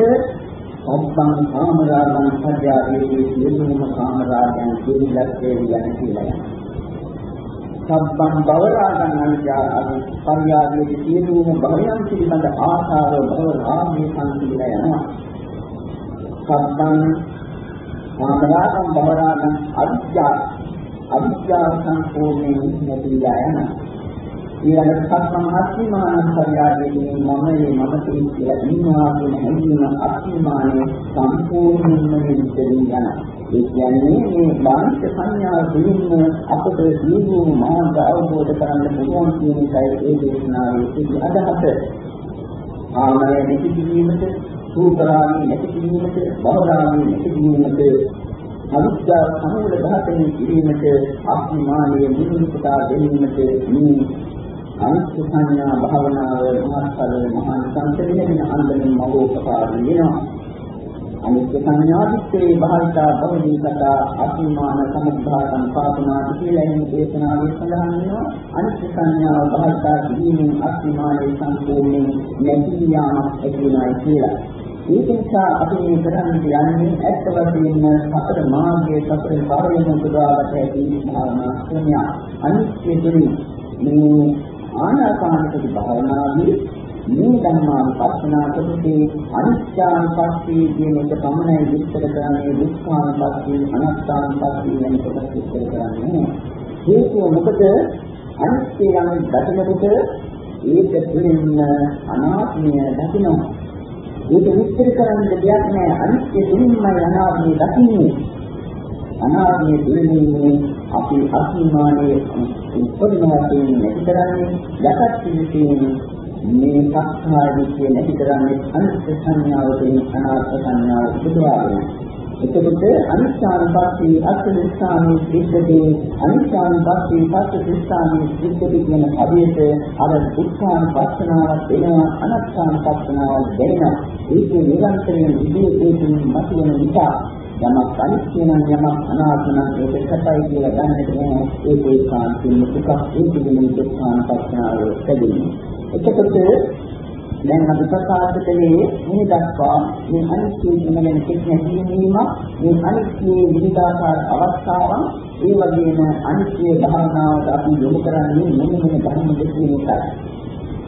සම්බං කාමරාගං පරියාදීති. සියලුම කාමරාගයන් දෙවිලක් වේවි යන කියලා. සබ්බං බවරාගං අනිජාන පරියාදයේ සියලුම භවයන් පිළිබඳ ආශාව භව රාගයේ සංකීර්ණ යනවා. සබ්බං ආමරාගං බවරාගං අවිජ්ජා අවිජ්ජා සංකෝණේ නැතිලා යනවා. ඊළඟට සම්මන් අස්මිමාන පරියාදයේ මමයේ මම කියලා ඉන්නවා කියන හැඟීම අස්මිමානයේ සම්පූර්ණයෙන්ම නිදෙමින් යනවා. ඒ කියන්නේ මේ මානසික සංඥා දෙන්න අපට දීවු මාර්ග අවබෝධ කරගන්න පුළුවන් කියන එකයි ඒ දේශනාවේ තිබෙන අදහස. ආමය නැති කිරීමට, සූතරාමි නැති කිරීමට, බහරාමි නැති කිරීමට, අවිද්‍යා සමුල ධාතන කිරීමට, අඥානීය නිරුක්තා දෙන්නට මේ අනිත්‍ය සංඥා භාවනාව මහත්ඵල මහාන් සංසදයෙන් අන්දමින් මහෝපකාරී වෙනවා. අනිත්‍ය සංඥාදිත්තේ භාවිතා බවදී කතා අතිමාන සමුද්ධාතං පාපනාති කියලා එන දේශනාවේ සඳහන් වෙනවා අනිත්‍ය සංඥාව භාවිතා කිරීමෙන් අතිමානයේ සම්පූර්ණයෙන් නැති යාමක් ඇති වෙනයි කියලා. ඒක නිසා අපි මේ කරන්න යන්නේ ඇත්ත වශයෙන්ම සතර මාර්ගයේ සතර පාරයෙන් උදාවට ඇති භාවනා ක්‍රමය. අනිත්‍ය දුරි මේ ආනාපානසති භාවනාවේ මේ ධර්මානුපස්සනා කොටසේ අනිත්‍යානුපස්සී කියන එක පමණයි විස්තර කරන්නේ දුක්ඛානුපස්සී අනාත්මානුපස්සී වෙන කොටස් විස්තර කරන්නේ හේතුව මොකද? අනිත්‍ය යන දකිනකොට ඒක තුළින්ම අනාත්මය දකිනවා. ඒක විස්තර කරන්න දෙයක් නෑ. අනිත්‍ය තුළින්මයි අනාත්මය දකින්නේ. අනාත්මය තුළින් අපි අසීමානයේ උපදිනවා කියන්නේ නැති කරන්නේ යටත් පිළිසින් මේ සක්කාය දිට්ඨිය නැති කරන්නේ අනිත්‍ය සංඥාව තුළින් අනාත්ම සංඥාව උපදවාගෙන. එතකොට අනිත්‍යානුපස්සී අත්ථිස්ථානයේ සිද්ධදී අනිත්‍යානුපස්සී පස්සතිස්ථානයේ සිද්ධදී කියන අභියට අර දුක්ඛානුපස්සනාවක් වෙනවා අනාත්මානුපස්සනාවක් දැනෙනවා. ඒක නිරන්තරයෙන් විදේකයෙන් මතුවෙන නිසා යමක් අනිත්‍ය නම් යමක් අනාත්ම නම් ඒක සත්‍යයි කියලා ගන්නට නෑ ඒකේ කාන්තිය දුකක් ඒකෙදින දුක්ඛානුපස්සනාව ලැබෙනවා. එතකොට දැන් අපි ප්‍රකාශ කළේ මේ දක්වා මේ අනිත්‍ය කියන කෙනෙක් හැදීම මේ අනිත්‍ය විවිධාකාර අවස්ථාවන් ඒ වගේම අනිත්‍ය භාවනාවට අපි යොමු කරන්නේ මොන මොන ධර්ම දෙකේ එකයි.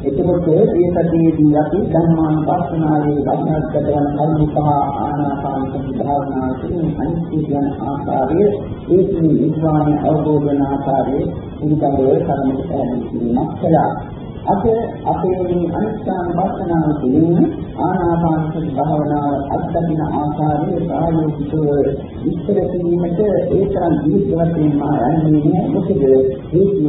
එතකොට මේ සතියේදී අපි ධර්මානුපස්සනාවේ වර්ණගත කරන කරුණු පහ ආනාපාන සති භාවනාවේ අනිත්‍ය කියන ආකාරය ඒ කියන්නේ විද්වාන අවබෝධ කරන ආකාරයේ පිළිබඳව කර්මක පැහැදිලි කිරීමක් කළා. අද අපේ මේ අනිත්‍යන වර්තනාව තුළින් ආනාපාන සති භාවනාව අත්දකින ආකාරයේ ප්‍රායෝගිකව විස්තර කිරීමට ඒ තරම් දීර්ඝ වශයෙන් මා යන්නේ නැහැ මොකද හේතුව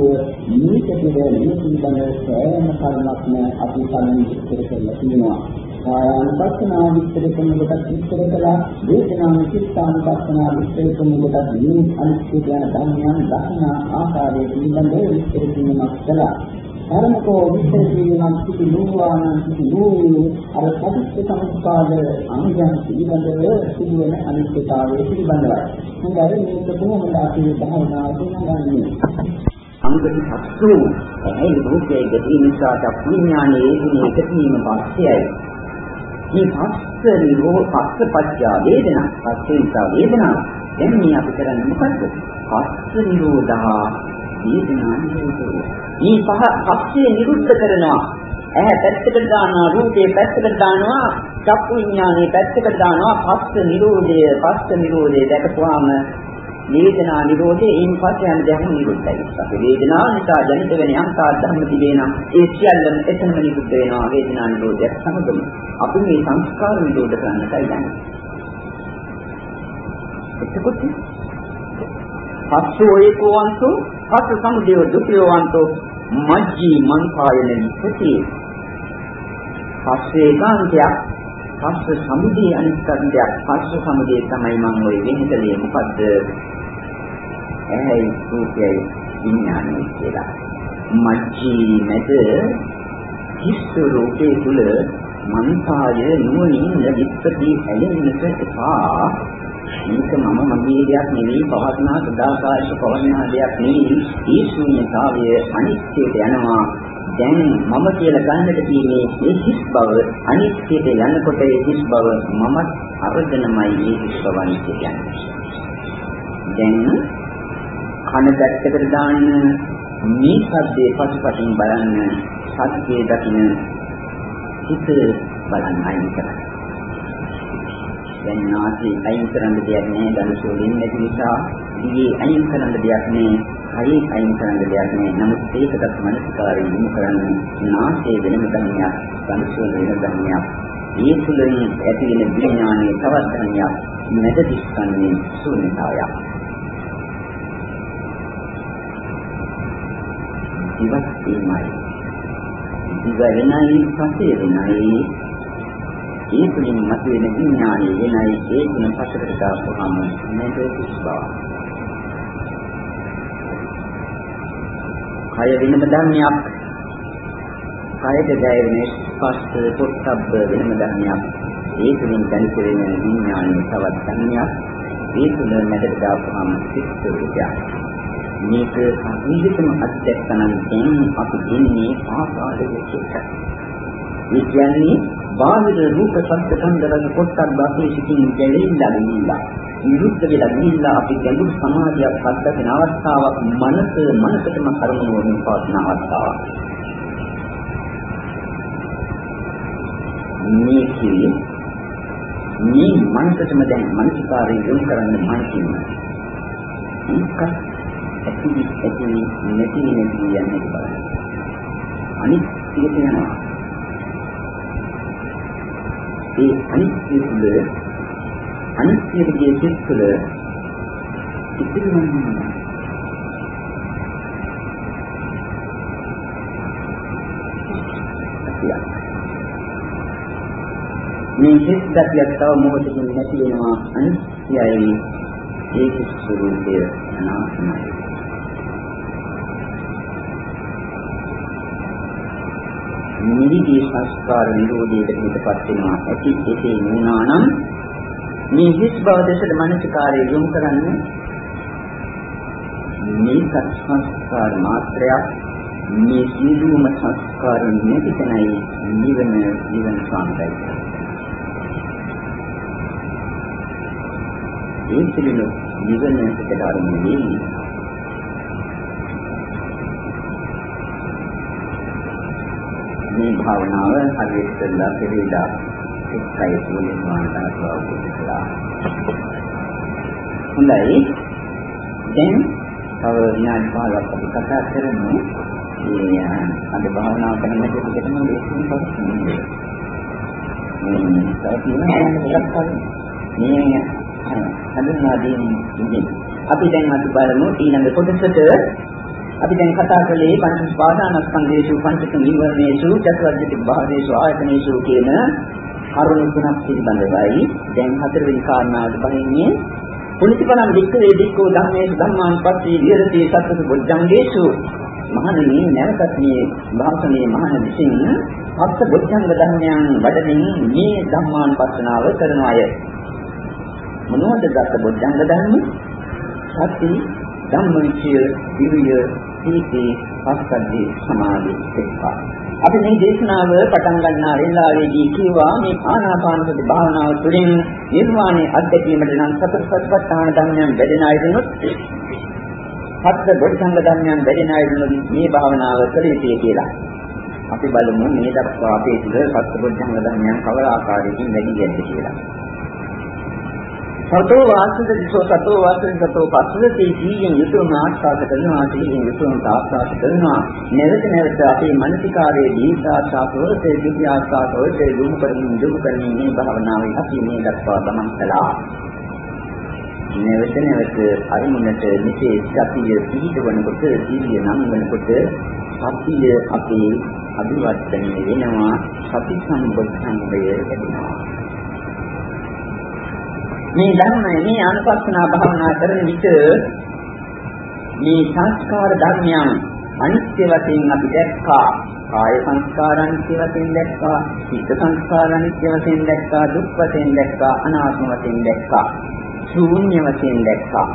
මේක පිළ මේ පිළිබඳ සෑම කරුණක්ම අපි කලින් විස්තර කරලා තියෙනවා. ආයනපස්සනා විස්තර කරනකොට විස්තර කළා. වේදනාන චිත්තානුපස්සනා විස්තර කරනකොට මේ අනිත්‍ය කියන ධර්මයන් දක්න ආකාරයේ පිළිබඳව විස්තර කිරීමක් කළා. ධර්මකෝ විස්තර කිරීමක් සිටි නූවාන සිටි නූ අර පටිච්ච සමුප්පාද අංගයන් පිළිබඳව සිදුවන අනිත්‍යතාවය පිළිබඳවයි. හොඳයි මේක කොහොමද අපි භාවනාවට ගන්නේ? අංග 7 ඒ රූපයේ ගැටීම නිසා පුඥානයේ මේ එකීම පස්සයයි. මේ පස්ස නිරෝ පස්ස පච්චා වේදනා පස්සේ නිසා වේදනා දැන් මේ අපි කරන්නේ මොකද්ද පස්ස නිරෝධා වේදනා නිරෝධය මේ පහ පස්සේ නිරුද්ධ කරනවා ඇහැ පැත්තකට දානවා රූපේ පැත්තකට දානවා චක්කු විඥානේ පැත්තකට දානවා පස්ස නිරෝධය පස්ස නිරෝධය දැකපුවාම වේදනා නිරෝධේ ඉන් පස්සේ යන දෙයක් නිරුද්ධයි. අපි වේදනාව නිසා ජනිත වෙන යම් සාධර්ම තිබේ නම් ඒ සියල්ලම එතනම නිරුද්ධ වෙනවා වේදනා නිරෝධයක් සමගම. අපි මේ සංස්කාර නිරෝධ කරන්නටයි යන්නේ. එතකොට පස්සෝ ඒකෝවන්තෝ පස්ස සමුදය දුක්ඛයෝවන්තෝ මජ්ජී මන්පායන විපති පස්සේ කාන්තයක් පස්ස සමුදය අනිත්‍යයක් පස්ස සමුදය තමයි මම ඔය වෙනකලේ මොකද්ද ඇහැයි රූපයයි විඥානයි කියලා. මජ්ජී මැද හිස් රූපේ තුල මනසාය නුවණින් විත්තී ඇලෙන්නට එපා. මේක මම මගේ දෙයක් නෙවෙයි පවත්නා සදාකාශ පවන්නා දෙයක් නෙවෙයි. ඒ ශූන්‍යතාවය අනිත්‍යයට යනවා. දැන් මම කියලා ගන්නට තියෙන්නේ ඒ හිස් බව අනිත්‍යයට යනකොට ඒ හිස් බව මම අරගෙනමයි ඒ හිස් බව අනිත්‍ය කියන්නේ. දැන් කන පැත්තකට දාන්න මේ සද්දේ පසුපසින් බලන්න සත්‍යයේ දකින්න හිත බලන්න අයින් කරන්න. දැන් නාසයේ අයින් කරන්න දෙයක් නෑ ධනසෝලින් නැති නිසා. දිගේ අයින් කරන්න දෙයක් නෑ කයේ අයින් කරන්න දෙයක් නෑ. නමුත් ඒකටත් මනසකාරී යොමු කරන්නේ නාසයේ වෙනම ධර්මයක් ධනසෝල වෙන ධර්මයක්. ඒ තුළින් ඇති වෙන විඥානයේ තවත් ධර්මයක් මැද දිස්සන්නේ ශූන්‍යතාවයක්. ඉවත් වීමයි. දිව වෙනයි පසේ වෙනයි. ඒ තුලින් මතුවෙන විඥානය වෙනයි ඒ තුන පසකට දාපුවම නේද බව. කය වෙනම ධර්මයක්. කයට දැනෙන ස්පර්ශ පොට්ටබ්බ වෙනම ධර්මයක්. ඒ තුලින් දැනිට වෙන විඥානය තවත් ධර්මයක්. ඒ තුන මැදට දාපුවම සිත් රූපයක්. මේක හරියටම අත්දැකනනම් දැන් අපි ඉන්නේ ආකාරයේ එකට. ඒ කියන්නේ බාහිර රූප ශබ්ද ගන්ධ රස පොට්ටක් බාහිර සිටින් ගැලෙilla ගිහිල්ලා විරුද්ධ වෙලා ගිහිල්ලා අපි ගැඹුරු සමාධියක් හදගෙන අවස්ථාවක් මනස මනසටම කර්මණය වෙන පවතින අවස්ථාවක්. මේකේ මේ මනසටම දැන් මනසිකාරය යොමු කරන්න මනසින් ඒක ඇති ඇති නැති නැති යන්නේ බලන්න. අනිත් පිට යනවා. ඒ අනිත්‍ය තුළ අනිත්‍යයේ සිත් තුළ ඉතිරිවන්නේ මේ හිස් ගතියක් තව මොහොතකින් නැති වෙනවා. අනිත්‍යයි ඒක ස්වરૂපය අනාත්මයි. නිවිදී සංස්කාර නිරෝධයට පිටපත් වෙනවා. ඇති ඒකේ නුනා නම් මේ හිස් බව දෙසට මනසිකාරය යොමු කරන්නේ මේක සංස්කාර මාත්‍රයක් මේ සියලුම සංස්කාර නැති තැනයි නිවන නිවන සාන්තයි. ඒ පිළිනො නිවන පිටාරන්නේ මේ භාවනාව හරියට කරලා කෙරෙලා එක්කයි තුලින් මානසික අවබෝධ කළා. හොඳයි. දැන් තව විනාඩි 15ක් අපි කතා කරමු. මේ අද භාවනා කරන කෙනෙකුටම ලේසියෙන් පස්සෙන්නේ. මේ තව තියෙනවා මේ හඳුන්වා දෙන්නේ. අපි දැන් අද බලමු ඊළඟ කොටසට අපි දැන් කතා කළේ පංච පාදානස්කන්ධේසු පංචක නිවර්ණේසු චතුර්විධ භාවේසු ආයතනේසු කියන කරුණු තුනක් පිළිබඳවයි. දැන් හතරවෙනි කාරණාවට බහින්නේ පුනිතිපලම් වික්කේ දික්කෝ ධම්මේසු ධම්මානුපස්සී විහෙරති සත්තු බොද්ධංගේසු මහණෙනි නැවතත් මේ භාෂණයේ මහණ විසින් හත් බොද්ධංග ධර්මයන් වඩමින් මේ ධම්මානුපස්සනාව කරන අය මොනවද දත්ත බොද්ධංග ධර්ම? සති ධම්මවිචය, විරිය, සීති පස්සද්ධි සමාධි සික්ඛා අපි මේ දේශනාව පටන් ගන්නා වෙලාවේදී කියවා මේ ආනාපාන සති භාවනාව තුළින් නිර්වාණය අත්දැකීමට නම් සතර සත්‍යස්ථාන ධර්මයන් වැඩෙන අයදුනොත් හත් බොද්ධංග ධර්මයන් වැඩෙන අයදුනොත් මේ භාවනාව කළ යුතුයි කියලා. අපි බලමු මේ දක්වා අපේ තුළ සත්‍ය බොද්ධංග ධර්මයන් කවර ආකාරයකින් වැඩි යද්ද කියලා. සතෝ වාසද දිසෝ සතෝ වාසද සතෝ පස්සදති ජීයෙන් යුතුයම ආස්වාද කරනවා ජීයෙන් යුතුයම ආස්වාද කරනවා. නැවත නැවත අපේ මානසිකාරයේ දීර්ඝාසාවෝතේ විද්‍යාසාවෝතේ දුරු කරමින් දුරු කරමින් මේ භාවනාවේ අපි මේ දක්වා ගමන් කළා. නැවත නැවත අරමුණට මෙසේ සතිය පිහිටවනකොට සීලිය නම් වෙනකොට සතිය අපේ අභිවර්ධනය වෙනවා සති සම්බොධ්‍යංගය ලැබෙනවා. මේ ධර්මය මේ අනුපස්සනා භාවනා කරන විට මේ සංස්කාර ධර්මයන් අනිත්‍ය වශයෙන් අපි දැක්කා. කාය සංස්කාර අනිත්‍ය වශයෙන් දැක්කා. චිත්ත සංස්කාර අනිත්‍ය වශයෙන් දැක්කා. දුක් වශයෙන් දැක්කා. අනාත්ම වශයෙන් දැක්කා. ශූන්‍ය වශයෙන් දැක්කා.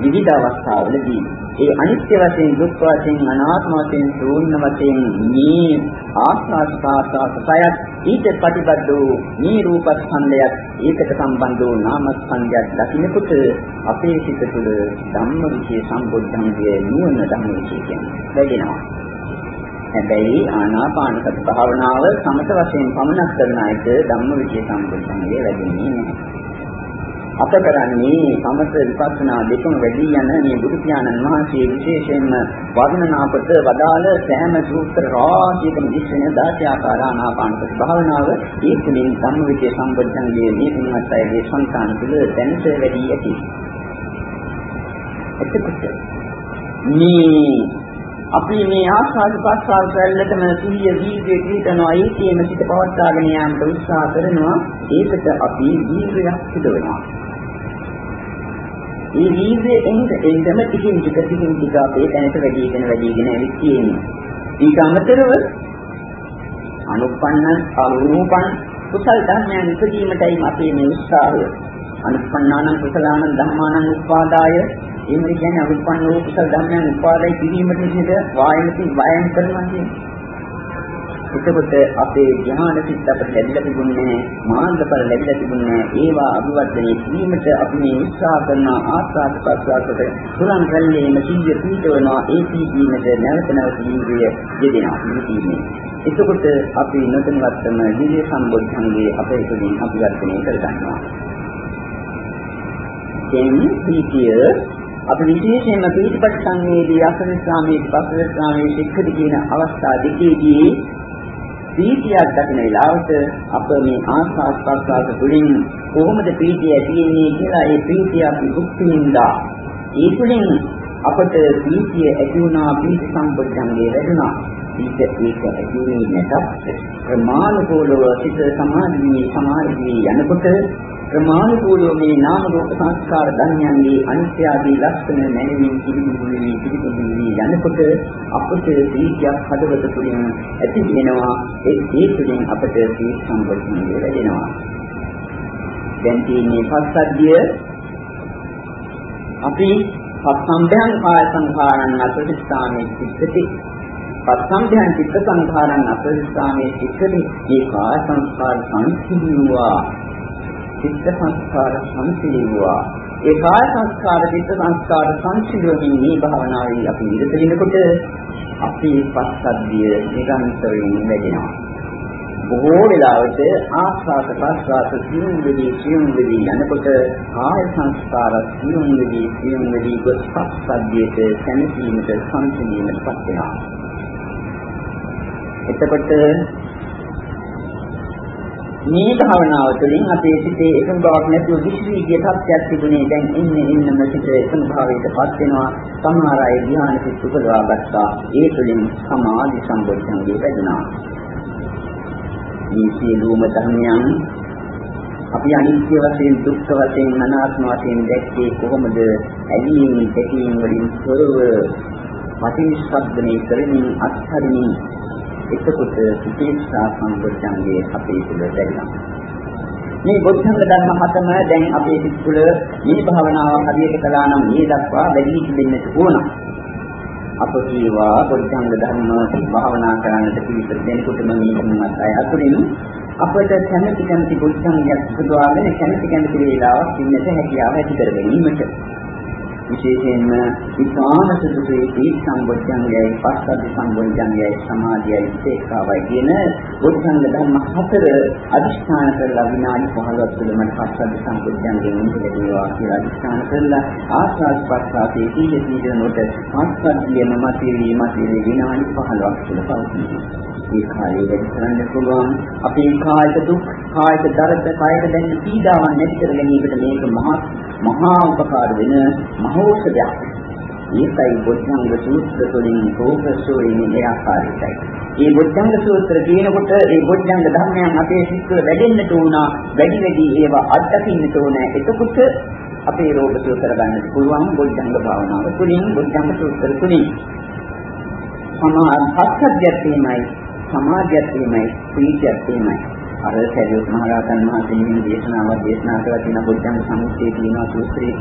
විවිධ අවස්ථාවලදී ඒ අනිත්‍ය වශයෙන් දුක් වශයෙන් අනාත්ම වශයෙන් ශූන්‍ය වශයෙන් මේ ආස්වාස්කාසයත් ඊට ප්‍රතිබද්ධ වූ මේ රූපස්කන්ධයත් ඒකට සම්බන්ධ වූ නාමස්කන්ධයත් දකින්නකොට අපේ සිත තුළ ධම්මවිචේ සම්බුද්ධංගයේ නුවණ ධම්මවිචේ කියන්නේ වැඩෙනවා. හැබැයි ආනාපාන සති භාවනාව සමත වශයෙන් පමනක් කරන අයට ධම්මවිචේ සම්බුද්ධංගයේ වැඩෙන්නේ නැහැ. අප කරන්නේ සමත විපස්සනා දෙකම වැඩි යන මේ බුදු පියාණන් වහන්සේ විශේෂයෙන්ම වර්ණනා කොට වදාළ සෑම සූත්‍ර රාශියකම දිස්වෙන දාඨ්‍යාකාර ආනාපානසති භාවනාව ඒ තුළින් සම්විතේ සම්බුද්ධංගයේ මේ තුන්වත් අයගේ සංකාන තුළ දැනස වැඩි ඇති. එතකොට මේ අපි මේ ආස්වාද ප්‍රසආස වලටම සිහිය දීර්ඝ කීතනවා ඒකේම සිට පවත්වාගෙන යාමට උත්සාහ කරනවා ඒකට අපි දීර්ඝයක් සිදවෙනවා මේ වීර්යය එන්න එන්නම ටිකින් ටික ටිකින් ටික අපේ දැනට වැඩිගෙන වැඩිගෙන ඇවිත් තියෙනවා. ඊට අමතරව අනුපන්න අනුරූපන් කුසල් ධර්මයන් ඉදීමටයි අපේ මේ උත්සාහය. අනුපන්නාන කුසලාන ධම්මාන උපාදාය එහෙම කියන්නේ අනුපන්න වූ කුසල ධර්මයන් උපාදාය කිරීමට විදිහට වායනති වයන් කරනවා කියන්නේ. එතකොට අපේ ධ්‍යාන සිත් අපට ලැබිලා තිබුණේ මාර්ගඵල ලැබිලා තිබුණේ ඒවා අභිවර්ධනය කිරීමට අපි මේ උත්සාහ කරන ආස්වාද ප්‍රසආසයට තුරන් රැල්ලේම සිද්ධ පීඨවනවා ඒ පීඨීමට නැවත නැවත ජීවිතය යෙදෙනවා ජීවිතීමේ එතකොට අපි නොදැනුවත්වම දිව්‍ය සම්බොධ්‍යංගයේ අපේ තුලින් අභිවර්ධනය කර ගන්නවා එන්නේ පීඨිය අපි විශේෂයෙන්ම පීඨපට්ඨංගයේදී අසනිස්වාමී පස්සස්වාමී ශික්ෂිත කියන අවස්ථා දෙකේදී ප්‍රීතියක් දකින වෙලාවට අප මේ ආස්වාද ප්‍රසආස තුළින් කොහොමද ප්‍රීතිය ඇති වෙන්නේ කියලා ඒ ප්‍රීතිය අපි භුක්තිින්දා ඒ තුළින් අපට ප්‍රීතිය ඇති වුණා ප්‍රීති සම්පජන්ගේ වැඩුණා ඊට ඒක ඇති වෙන්නේ නැතත් ප්‍රමාණිකෝලව සිත සමාධියේ සමාධියේ යනකොට ප්‍රමාණිකෝලව මේ නාම රූප සංස්කාර ධර්මයන්ගේ අනිත්‍ය ආදී ලක්ෂණ නැණෙමින් පිළිබිඹුවී පිළිබිඹුවී යනකොට අපට සීතියක් හදවත තුළින් ඇති වෙනවා. ඒ ඒ තුළින් අපට සීති සම්පූර්ණ වෙනවා දැන් තියෙන්නේ පස්සද්ධිය. අපි පස්සම්භයං කාය සංඛාරං අසතිස්ථානේ සිද්ධති පස්සම්භයං චිත්ත සංඛාරං අසතිස්ථානේ සිද්ධති මේ කාය සංස්කාර සංසිඳුවා. චිත්ත සංස්කාර සංසිඳුවා ඒ කාය සංස්කාර චිත්ත සංස්කාර සංසිඳුවමින් මේ භාවනාවේ අපි නිරත වෙනකොට අපේ පස්සද්ධිය නිරන්තරයෙන් වැඩෙනවා බොහෝ වෙලාවට ආස්වාද ප්‍රස්වාස සියුම් වෙදී සියුම් වෙදී යනකොට කාය සංස්කාර සියුම් වෙදී සියුම් වෙදී ගොස් පස්සද්ධියට සැනසීමට සංසිඳීමටපත් වෙනවා. එතකොට මේ භාවනාව තුළින් අපේ සිතේ එකම බවක් නැතුව විශ්වීය තත්ත්වයක් තිබුණේ. දැන් ඉන්නේ ඉන්නම සිත එකම භාවයටපත් වෙනවා. සමහර අය ධ්‍යාන සිත් උපදවා ගත්තා. ඒ තුළින් සමාධි සම්බොධ්‍යංගේ වැඩිනවා මේ සියලුම ධර්මයන් අපි අනිත්‍ය වශයෙන් දුක්ඛ වශයෙන් අනාත්ම වශයෙන් දැක්කේ කොහොමද? ඇලීම් දෙකීම් වලින් තොරව පටිච්චසමුප්පාදනය කරමින් අත්හරිමින් එතකොට සිතේසා සම්බොධ්‍යංගයේ අපේ තුළ දැනෙනවා. මේ බොද්ධංග ධර්ම හතම දැන් අපේ සිත් තුළ මේ භාවනාව හරියට කළා නම් මේ දක්වා වැඩි තිබෙන්නට ඕන. අප කීවා බොද්ධංග ධර්ම භාවනා කරන්නට පිළිපද දෙනකොටම මේකමත් අය අතුරින් අපට කැමැති කැමැති බොද්ධංගයක් උපදවාගෙන කැමැති කැමැති වේලාවක් ඉන්නට හැකියාව ඇති කර ගැනීමට විශේෂයෙන්ම විකාම සුදුසුයි සම්බොධ්‍යංගයයි පස්සද්ධ සම්බොධ්‍යංගයයි සමාධියයි ඒකාවයි කියන බොද්ධංග ධර්ම හතර අදිෂ්ඨාන කරලා විනාඩි 15ක් තුළ මට පස්සද්ධ සම්බොධ්‍යංගයෙන් ඉඳලා කියලා අදිෂ්ඨාන කරලා ආස්වාද පස්සාතේ කීයේ කීනොට පස්සද්ධියම මතේ මතේ විනාඩි 15ක් තුළ පවතිනවා. ඒ කාලේ වැඩි කරන්න පුළුවන් අපේ කායික දුක් කායික දරද කායික දැනෙන පීඩාවන් නැති කර ගැනීමට මේක මහා මහා උපකාර වෙන මහෞෂධයක්. ඒකයි බොද්ධංග සූත්‍ර තුළින් කෝපසෝ ඉන්නේ ආකාරයටයි. මේ බොද්ධංග සූත්‍ර කියනකොට මේ බොද්ධංග ධර්මයන් අපේ සිත්වල වැඩෙන්නට උනා වැඩි වැඩි ඒවා අත්දකින්නට ඕන. එතකොට අපේ රෝග සුව කරගන්න පුළුවන් බොද්ධංග භාවනාව තුළින් බොද්ධංග සූත්‍ර තුළින්. සමා පස්සද්ධියත් එහෙමයි සමාධියත් එහෙමයි ප්‍රීතියත් එහෙමයි. අර සරියුත් මහ රහතන් වහන්සේ මේ දේශනාවක් දේශනා කරලා තියෙන බුද්ධංග සමුච්චේ තියෙන සූත්‍රයක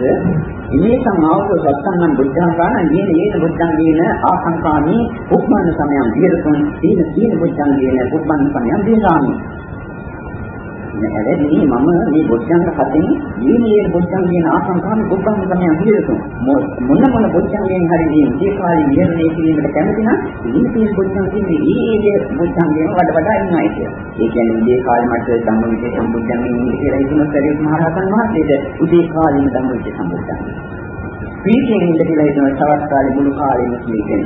ඉමේ සමාවක සත්සන්නම් බුද්ධං ගාන නේන නේන බුද්ධං කියන ආසංකාමී උපමාන සමයන් විහෙරතුන් තීන තීන බුද්ධං කියන උපමාන සමයන් විහෙරාමි නැහැදී මම මේ බොද්ධංග හතෙන් දීනියේ බොද්ධංග කියන ආසංකාම බොද්ධංග තමයි අහිරතු මොන මොන බොද්ධංගයෙන් හරි මේ මේ කාලේ විහරණය කිරීමට කැමති නම් දීනියේ බොද්ධංග කියන්නේ ඊයේ බොද්ධංගයෙන් වඩ වඩා ඉන්නයි කියන්නේ. ඒ කියන්නේ මේ කාලේ මට ධම්මවිචේ සම්බුද්ධංගෙන් කියලා හිතන සරියුත් මහ රහතන් වහන්සේට උදේ කාලේම ධම්මවිචේ සම්බුද්ධංග. ප්‍රීතියෙන් ඉඳ කියලා හිතන තවත් කාලේ මුළු කාලෙම කියන්නේ.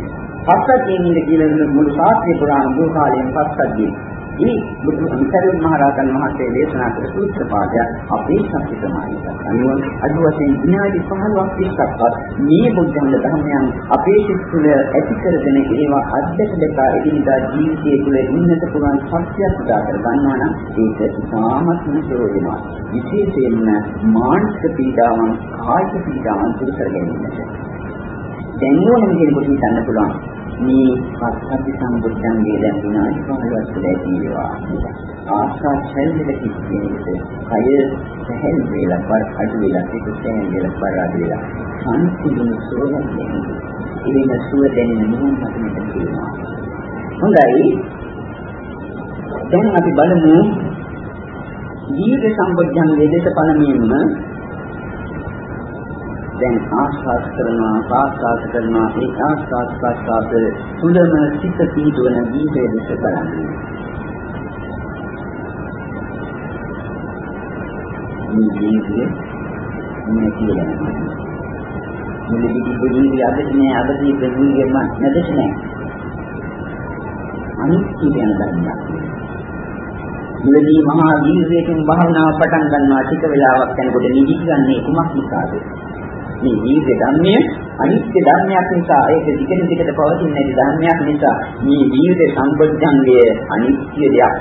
පස්සද්ධියෙන් ඉඳ කියලා මුළු ශාස්ත්‍රීය පුරාණ මුළු කාලෙම පස්සද්ධිය. මේ බුදු සම්සාරේ මහරහතන් වහන්සේ දේශනා කළ සූත්‍ර පාදය අපේ ශක්ති ප්‍රමාණයට අනුව අද වශයෙන් විනාඩි 15ක් 20ක්වත් මේ බුද්ධංග ධර්මයන් අපේ සිත් තුළ ඇති කරගෙන ඒවා අධ්‍යක්ෂ දෙක එදිනදා ජීවිතයේ තුළ ඉන්නට පුළුවන් ශක්තියක් උදා කර ගන්නවා නම් ඒක ඉතාමත්ම ප්‍රයෝජනවත්. විශේෂයෙන්ම මානසික පීඩාවන් කායික පීඩාවන් දුරු කර ගැනීමට. දැන් ඕනම කෙනෙකුට හිතන්න පුළුවන් මේ පස්සද්ධි සම්බුද්ධංගේ දැන් විනාඩි 15ක් ලැබීවා. ආස්වාද ශරීරෙ කිසිමකට කය සැහැල් වේලා පර අඩු වෙලා ඒක සැහැල් වෙලා පර අඩු වෙලා සංසිඳුන සෝයන්නේ. ඉතින් සුව දැනෙන මොහොත අපිට තියෙනවා. හොඳයි. දැන් අපි බලමු ජීවිත සම්බුද්ධංගේ දෙස පළමුවෙන්ම දැන් ආස්වාද කරනවා ප්‍රාස්වාද කරනවා ඒ ආස්වාද ප්‍රාස්වාද තුලම සිත පීඩවන දීපේ දෙස බලන්නේ. මේ ජීවිතේ මේ කියලා. මුලදී තිබුණේ අදදී අද තිබුණේ මම නැදሽ නෑ අනිත්‍ය කියන ධර්මයක් මුලදී මහා ජීවිතයෙන් භාවනාව පටන් ගන්නවා. ටික වෙලාවක් යනකොට නිදි ගන්නේ කුමක් නිසාද? මේ ජීවිත ධර්මය අනිත්‍ය ධර්මයක් නිසා ඒක දිගට දිගට පවතින නැති ධර්මයක් නිසා මේ ජීවිත සම්බොධ්‍යංගය අනිත්‍ය දෙයක්.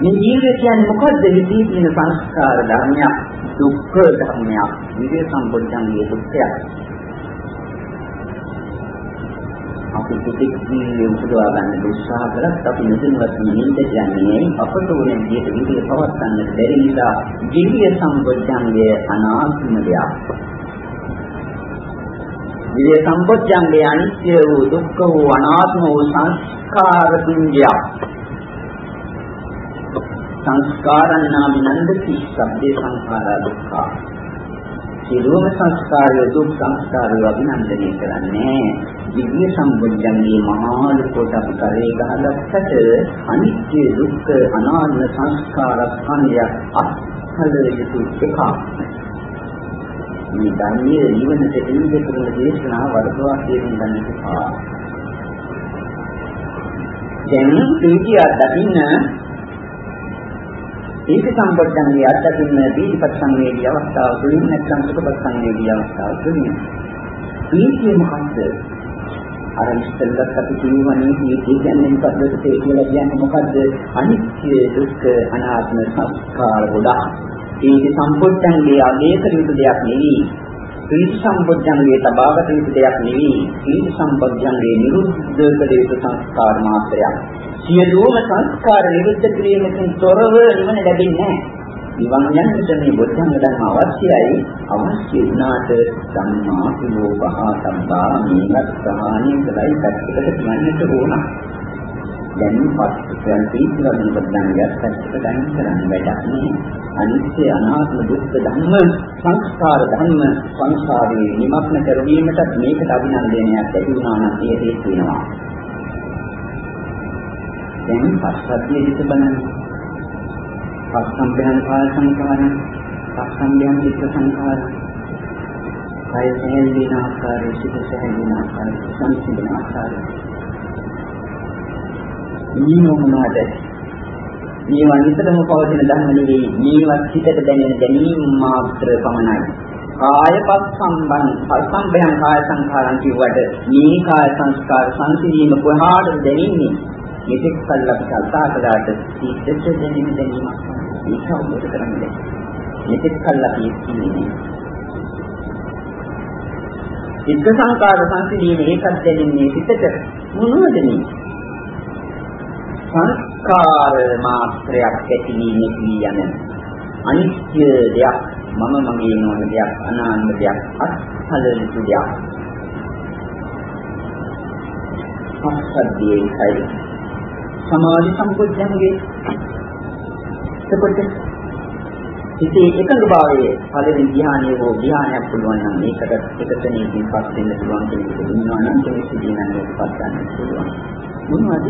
මේ ජීවිතය කියන්නේ මොකද්ද? විදී කියන සංස්කාර ධර්මයක්, දුක්ඛ ධර්මයක්, විදී සම්බොධ්‍යංගයේ දුක්ඛයක්. අපි පිටික් ජීවිතය උපදවා ගන්න උත්සාහ කරත් අපි නිදිනවත් නිින්ද යන්නේ අපට උනේ විදියට විදිය පවත්න්නට බැරි නිසා ජීවිය සම්බොධ්‍යංගයේ අනාත්ම දෙයක්. විදේ සම්බොධ්‍යංගයේ අනිත්‍ය වූ දුක්ඛ වූ අනාත්ම වූ සංස්කාර තුන්යක්. සංස්කාරං නාමිනන්දති සබ්බේ සංඛාරා දුක්ඛා සියලුම සංස්කාරය දුක් සංස්කාරය අභිනන්දනය කරන්නේ දිව්‍ය සම්බුද්ධන්ගේ මහා ලෝකෝට අපි කරේ ගහගත්තට අනිත්‍ය දුක්ඛ අනාත්ම සංස්කාර ස්කන්ධය අත්හල යුතු එකක්. මේ ධර්මයේ ජීවනට එළිය කරන දේශනා වර්ධවා කියන දන්නකපා දැන් ප්‍රීතිය දකින්න ඒක සම්බොධ්‍යංගේ අත්දකින්න දීපත් සංවේදී අවස්ථාව තුළින් නැත්නම් සුඛපත් සංවේදී අවස්ථාව තුළින්. ප්‍රීතිය මොකක්ද? අර ඉස්සෙල්ලත් අපි කියවනේ මේ කියන්නේ මොකද්ද ඒ කියලා කියන්නේ මොකද්ද? අනිත්‍ය දුක්ඛ අනාත්ම සංස්කාර ගොඩක්. ඒක සම්පූර්ණංගේ අගේක යුතු දෙයක් නෙවෙයි. ප්‍රීති සම්පූර්ණංගේ තබාගත යුතු දෙයක් නෙවෙයි. ප්‍රීති සම්පූර්ණංගේ නිරුද්ධ කළ යුතු සංස්කාර මාත්‍රයක්. සියලුම සංස්කාර නිරුද්ධ කිරීමකින් තොරව නිවන ලැබෙන්නේ නැහැ. නිවන් යන්නට මේ බොද්ධංග ධර්ම අවශ්‍යයි. අවශ්‍ය වුණාට සම්මා විලෝපහා සම්බා මේවත් ප්‍රහාණය කරයි පැත්තකට ගන්නට ඕන. දැන් පස්සෙන් තීත්‍රයෙන් බොද්ධංගයක් පැත්තකට ගන්න කරන්න වැඩක් නෑ අනිත්‍ය අනාත්ම දුක්ඛ ධර්ම සංස්කාර ධර්ම සංසාරේ නිමග්න කරවීමට මේකට අභිනන්දනයක් ඇති වුණා නම් ඒ හේතු වෙනවා. දැන් පස්සද්ධිය විස බලන්න. පස්සම්බයන් කාය සංඛාර පස්සම්බයන් චිත්ත සංඛාර. කය සැහැල්ලෙන ආකාරය සිත සැහැල්ලෙන ආකාරය සංසිඳන ආකාරය. නියමනාද මේවා නිතරම පවතින ධර්ම නෙවෙයි. මේවා හිතට දැනෙන දැනීම මාත්‍ර පමණයි. කායපත් සම්බන් පස්සම්බයන් කාය සංඛාරම් කියුවට මේ කාය සංස්කාර සංසිඳීම කොහාටද දැනෙන්නේ? මෙතෙක් කල් අපි කතා කළාට සිද්දට දැනෙන දැනීමක් ඒක අවබෝධ කරගන්න. මෙතෙක් කල් අපි ඉන්නේ. සිද්ද සංකාර සංසිඳීම ඒකත් දැනෙන්නේ සිතට මොනවද මේ? සංස්කාර මාත්‍රයක් ඇතිවීමේ කියන අනිත්‍ය දෙයක් මම මගේ නොවන දෙයක් අනාත්ම දෙයක් අත්හලන දෙයක්. පස්සද්ධියයි සමාධි සම්පූර්ණයේ එතකොට ඉතින් එකඟ භාවයේ පළවෙනි ධ්‍යානයේ හෝ ධ්‍යානයක් පුළුවන් නම් මේකට එකතැනකින් පස් වෙන්න පුළුවන් කෙනෙකුට ඉන්නවා නම් කෙනෙක් ධ්‍යානයක් පස් ගන්න පුළුවන්. මොනවද?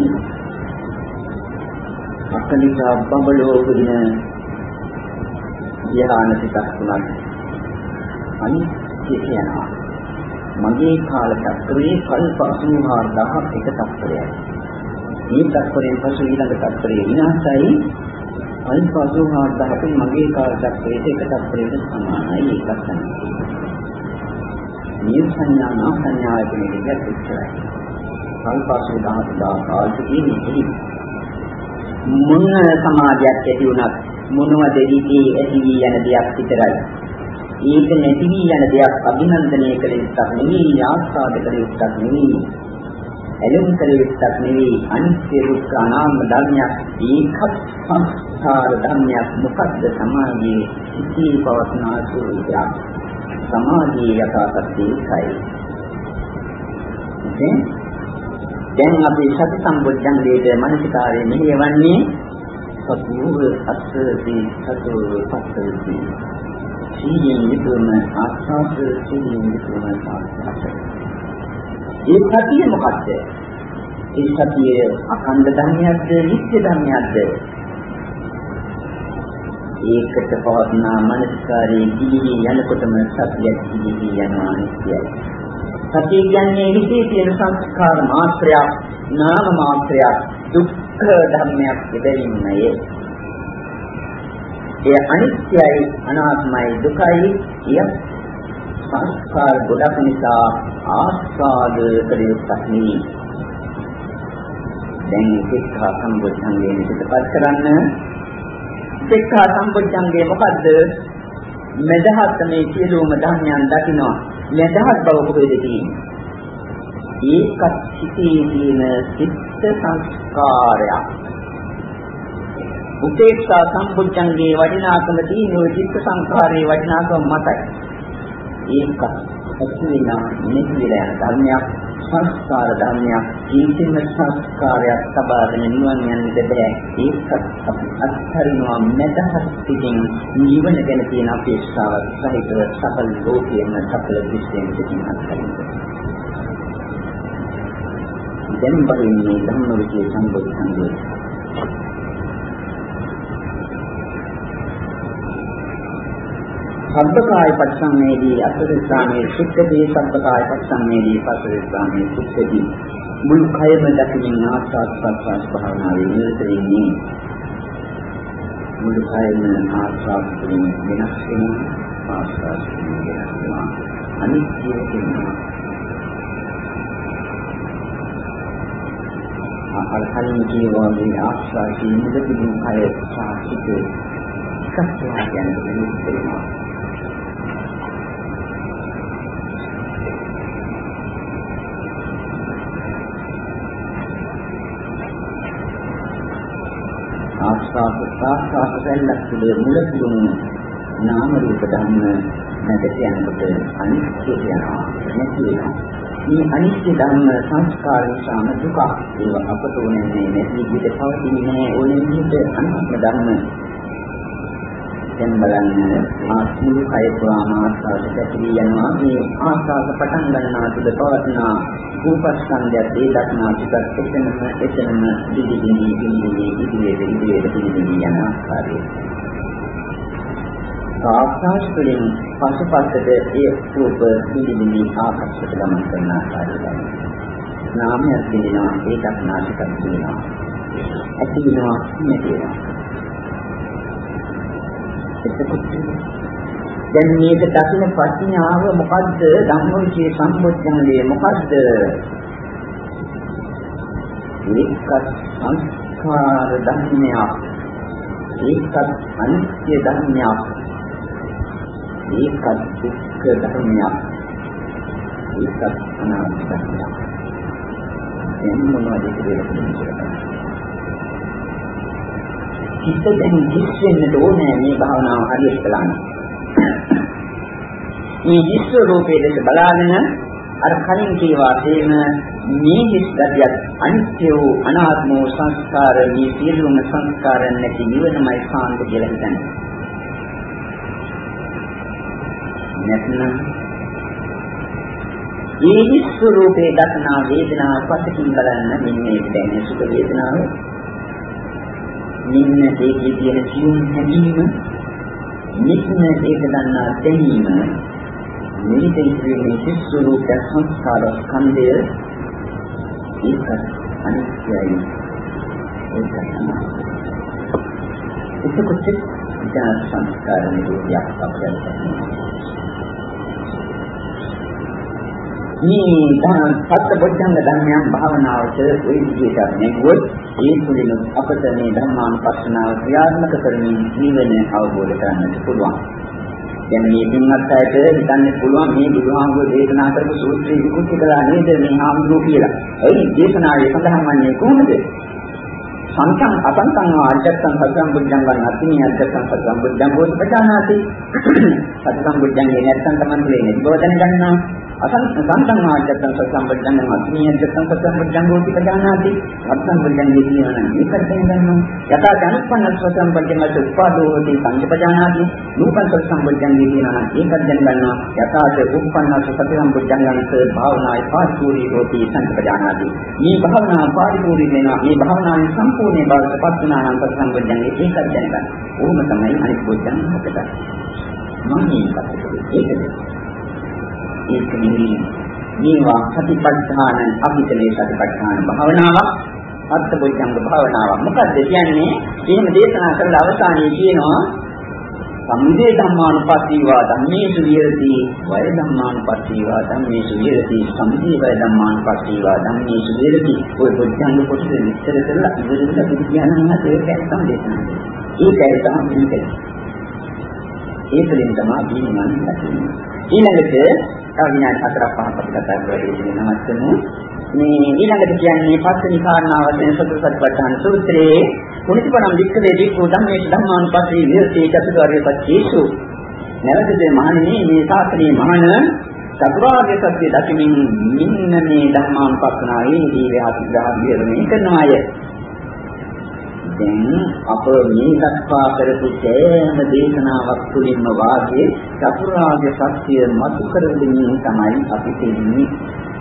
අකලිකා බඹලෝ උදින ධ්‍යාන සිතක් තුනක්. අනිත් කියනවා. මගේ කාල චක්‍රයේ කල්ප 84000ක් එක තත්පරයයි මේ තත්පරයෙන් පසු ඊළඟ තත්පරේ විනාශයි. අල්පසු හාත්පසින් මගේ කාල චක්‍රයේ එක තත්පරයක සමානයි ඒකත් තමයි. නිය සංඥා නා සංඥා කියන එක ඉස්සරයි. අල්පසු දහසදා කාලෙදී නෙමෙයි. මොන සමාධියක් ඇති වුණත් මොනව දෙවිදී ඇති වී යන දෙයක් විතරයි. ඒක නැති වී යන දෙයක් අභිනන්දනය කළ යුත්තක් නෙවෙයි ආස්වාද කළ යුත්තක් නෙවෙයි ඇලෙන කළ යුත්තක් නෙවෙයි අනිත්‍ය දුක්ඛ අනාත්ම ධර්මයක් ඒකත් සංස්කාර ධර්මයක්. මොකද්ද සමාධියේ සිටී පවස්නා සූත්‍රයක් සමාධියේ යථාර්ථය ඒකයි. දැන් අපි සති සම්බුද්ධංගයේ මනසිකාරයේ මෙහෙවන්නේ? සතුව අස්සති සතුව පස්සති සීයෙන් යුතුම ආස්වාද සීයෙන් යුතුම ආස්වාද ඒ සතිය මොකක්ද? ඒ සතිය අඛණ්ඩ ධර්මයක්ද නිත්‍ය ධර්මයක්ද? ඒකට පවත්නා මනස්කාරයේ දිවි යනකොටම සතියක් දිවි යනවා නිත්‍යයි. සතිය කියන්නේ විශේෂයෙන් සංස්කාර මාත්‍රයක්, නාම මාත්‍රයක්, දුක්ඛ ධර්මයක් දෙදෙන්නය. එය අනිත්‍යයි, අනාත්මයි, දුකයි, කිය සංස්කාර ගොඩක් නිසා ආස්වාද කළ යුත්තක් නෙවෙයි. දැන් සික්ඛා සම්බුද්ධංගේ පිටපත් කරන්න. සික්ඛා සම්බුද්ධංගේ මොකද්ද? මෙදහත් මේ සියලුම ධර්මයන් දකිනවා. මෙදහත් බව කොහෙද තියෙන්නේ? ඒකත් සිටේ තියෙන සිත් සංස්කාරයක්. උපේක්ෂා සම්බුද්ධංගේ වටිනාකම තියෙන ওই චිත්ත සංස්කාරයේ වටිනාකම මතයි. ඒකත් ඇතිවෙනා නිහිරයන් ධර්මයක් සංස්කාර ධර්මයක් ජීවිතේම සංස්කාරයක් සබාගෙන නිවන් යන්නද බෑ. ඒකත් අපි අත්හරිනවා මෙතහත් පිටින් නිවන ගැන තියෙන අපේක්ෂාවක් සහිතව සකල ලෝකයෙන්ම සකල විශ්වයෙන් පිටින් අත්හරිනවා දැන් බලන්නේ ධම්ම විචේ සම්බුද්ධ සංඝේ සබ්බකාය පස්සම්මේදී අසරිස්සාමේ සුද්ධදී සබ්බකාය පස්සම්මේදී පසරිස්සාමේ සුද්ධදී මුළු කයම දකින්න ආස්වාද ප්‍රසවාස භාවනාවේ නිරත වෙන්නේ මුළු කයම ආස්වාද වලින් වෙනස් වෙනවා ආස්වාද වලින් වෙනස් වෙනවා. අනිත්‍ය වෙනවා අර කලින් කියවා මේ ආස්වාදයේ මුදකින් කය සාහිත එකක් වෙනවා. ආස්වාද ආස්වාද පැල්ලක් තුළ මුල තිබුණු නාම රූප ධර්ම නැගට යනකොට අනිත්‍ය යනවා නැති වෙනවා. මේ අනිත්‍ය ධර්ම සංස්කාර නිසාම දුක. ඒව අපට ඕනේ නැති විදිහට පවතින්නේ ඕනේ විදිහට අනාත්ම ධර්ම දැන් බලන්න ආත්මික කය පුරාම ආස්වාද පැතිරී යනවා. මේ ආස්වාද පටන් ගන්නා තුද පවත්නා රූපස්කන්ධයත් ඒ දක්නා තුද එතනම එතනම දිදිදිනි දිදිදිනි ඉදිරියට ඉදිරියට දිදිදිනි යන ආකාරය. ආස්වාද වලින් පසුපසට ඒ රූප දිදිදිනි ආකාශයට ගමන් කරන ආකාරය නාමයක් දිනනවා ඒ දක්නා තුද දිනනවා ඇති වෙනවා නැති වෙනවා. දැන් මේක දකින්න ප්‍රඥාව මොකද්ද? ධම්මවිචේ සම්පෝඥාලේ මොකද්ද? ඒකත් සංස්කාර ධර්මයක්. ඒකත් අනිත්‍ය ධර්මයක්. ඒකත් දුක්ඛ ධර්මයක්. ඒකත් අනාත්ම ධර්මයක්. එන්න මොනවද කියලා හිතෙන් කිස් වෙන්නට ඕනේ මේ භාවනාව හරියට කළාම. මේ විශ්ව රූපයේ දෙස බලාගෙන අර කලින් කියවා තේම මේ හිස් ගතියත් අනිත්‍ය වූ අනාත්ම වූ සංස්කාර මේ සියලුම සංස්කාරයන් නැති නිවනමයි සාන්ත කියලා හිතන්නේ. නැත්නම් මේ විශ්ව රූපයේ දක්නා වේදනාව පසකින් බලන්න මෙන්න මේ සුඛ වේදනාව මෙන්න ඒකේ තියෙන සියුම් හැඟීම මෙන්න ඒක දන්නා දැනීම මේක ඉතිරි සිස්සුරුක සංස්කාර ස්කන්ධය ඒක අනිත්‍යයි ඒක තමයි එතකොට ජන සංස්කාර නිරෝධයක් අපිට මේ ධන සත්‍ය බොද්ධංග ධර්මයන් භාවනාවට ওই විදිහට නැගුවොත් ඒ තුළින් අපට මේ ධර්මානුපස්සනාව ක්‍රියාත්මක කරමින් ජීවනය අවබෝධ කරගන්නට පුළුවන්. දැන් මේ පින්වත් අයට හිතන්න පුළුවන් මේ බුදුහාමුදුරේ දේශනා කරපු සූත්‍රය විකෘති කළා නේද මේ හාමුදුරුවෝ කියලා. ඒ දේශනාවේ සඳහන් වන්නේ කොහොමද? සංසං අසංසං ආජත්තං සත්‍යං බුද්ධං වන්නති මේ අජත්තං සත්‍යං බුද්ධං බෝධි පචානාති. සත්‍යං බුද්ධංගේ නැත්තම් තමයි දෙන්නේ. බෝධන ගන්නවා. අසං සංසංආජත්තං සම්බුද්ධං මත්මීයජත්තං සම්බුද්ධං හෝති පජානාති අත්සම්බුද්ධං කියනවා මේකට දැනගන්නවා යථා ජනපන්නස්ව සම්බුද්ධං උපාදෝ හෝති සංජපජානාති නූපන් සම්බුද්ධං කියනවා ඒකත් දැනගන්නවා යථාච උප්පන්නස්ව සති සම්බුද්ධං භාවනායි පාරිපූර්ණී හෝති සංජපජානාති මේ භාවනා පාරිපූර්ණී වෙනවා මේ භාවනාවේ සම්පූර්ණ බවට පත් වෙනා නම් සම්බුද්ධං ඒකත් දැනගන්න ඕම තමයි අනිත් බුද්ධං හතට මම මේකත් ඒකද? ඒක නෙවෙයි. මේවා සතිපට්ඨාන අභිතලේ සතිපට්ඨාන භාවනාවක්. අත්බොජ්ජංග භාවනාවක්. මොකද්ද කියන්නේ? එහෙම දේශනා කරලා අවසානයේ කියනවා සම්මේ ධම්මානුපස්සීවා ධම්මේසු විහෙරති වය ධම්මානුපස්සීවා ධම්මේසු විහෙරති සම්මේ වය ධම්මානුපස්සීවා ධම්මේසු විහෙරති ඔය බොජ්ජංග කොටස විස්තර කරලා ඉදිරියට පිට කියනවා ඒක ඇත්තම දේශනා. ඒකයි තමයි මේක. ඒ තුළින් තමයි දීනමන් දකින්නේ. ඊළඟට තව විනාඩි 4ක් 5ක් අපි කතා කරලා ඉන්නේ නමස්කමු. මේ ඊළඟට කියන්නේ පස්වෙනි කාරණාව වශයෙන් සතර සතිපට්ඨාන සූත්‍රයේ කුණිතපනම් වික්කවේ දීපෝ ධම්මේ ධම්මානුපස්සී විහෙති චතුරාර්ය සත්‍යේසු. නැවතද මහණෙනි මේ ශාස්ත්‍රයේ මහණ චතුරාර්ය සත්‍ය දකිමින් මෙන්න මේ ධම්මානුපස්සනාවේ ජීවය අතිග්‍රහ විහෙරණය කරනවාය. දැන් අප මේ දක්වා කරපු සෑම දේශනාවක් තුළින්ම වාගේ චතුරාර්ය සත්‍ය මතු කරගැනීම තමයි අපි කියන්නේ.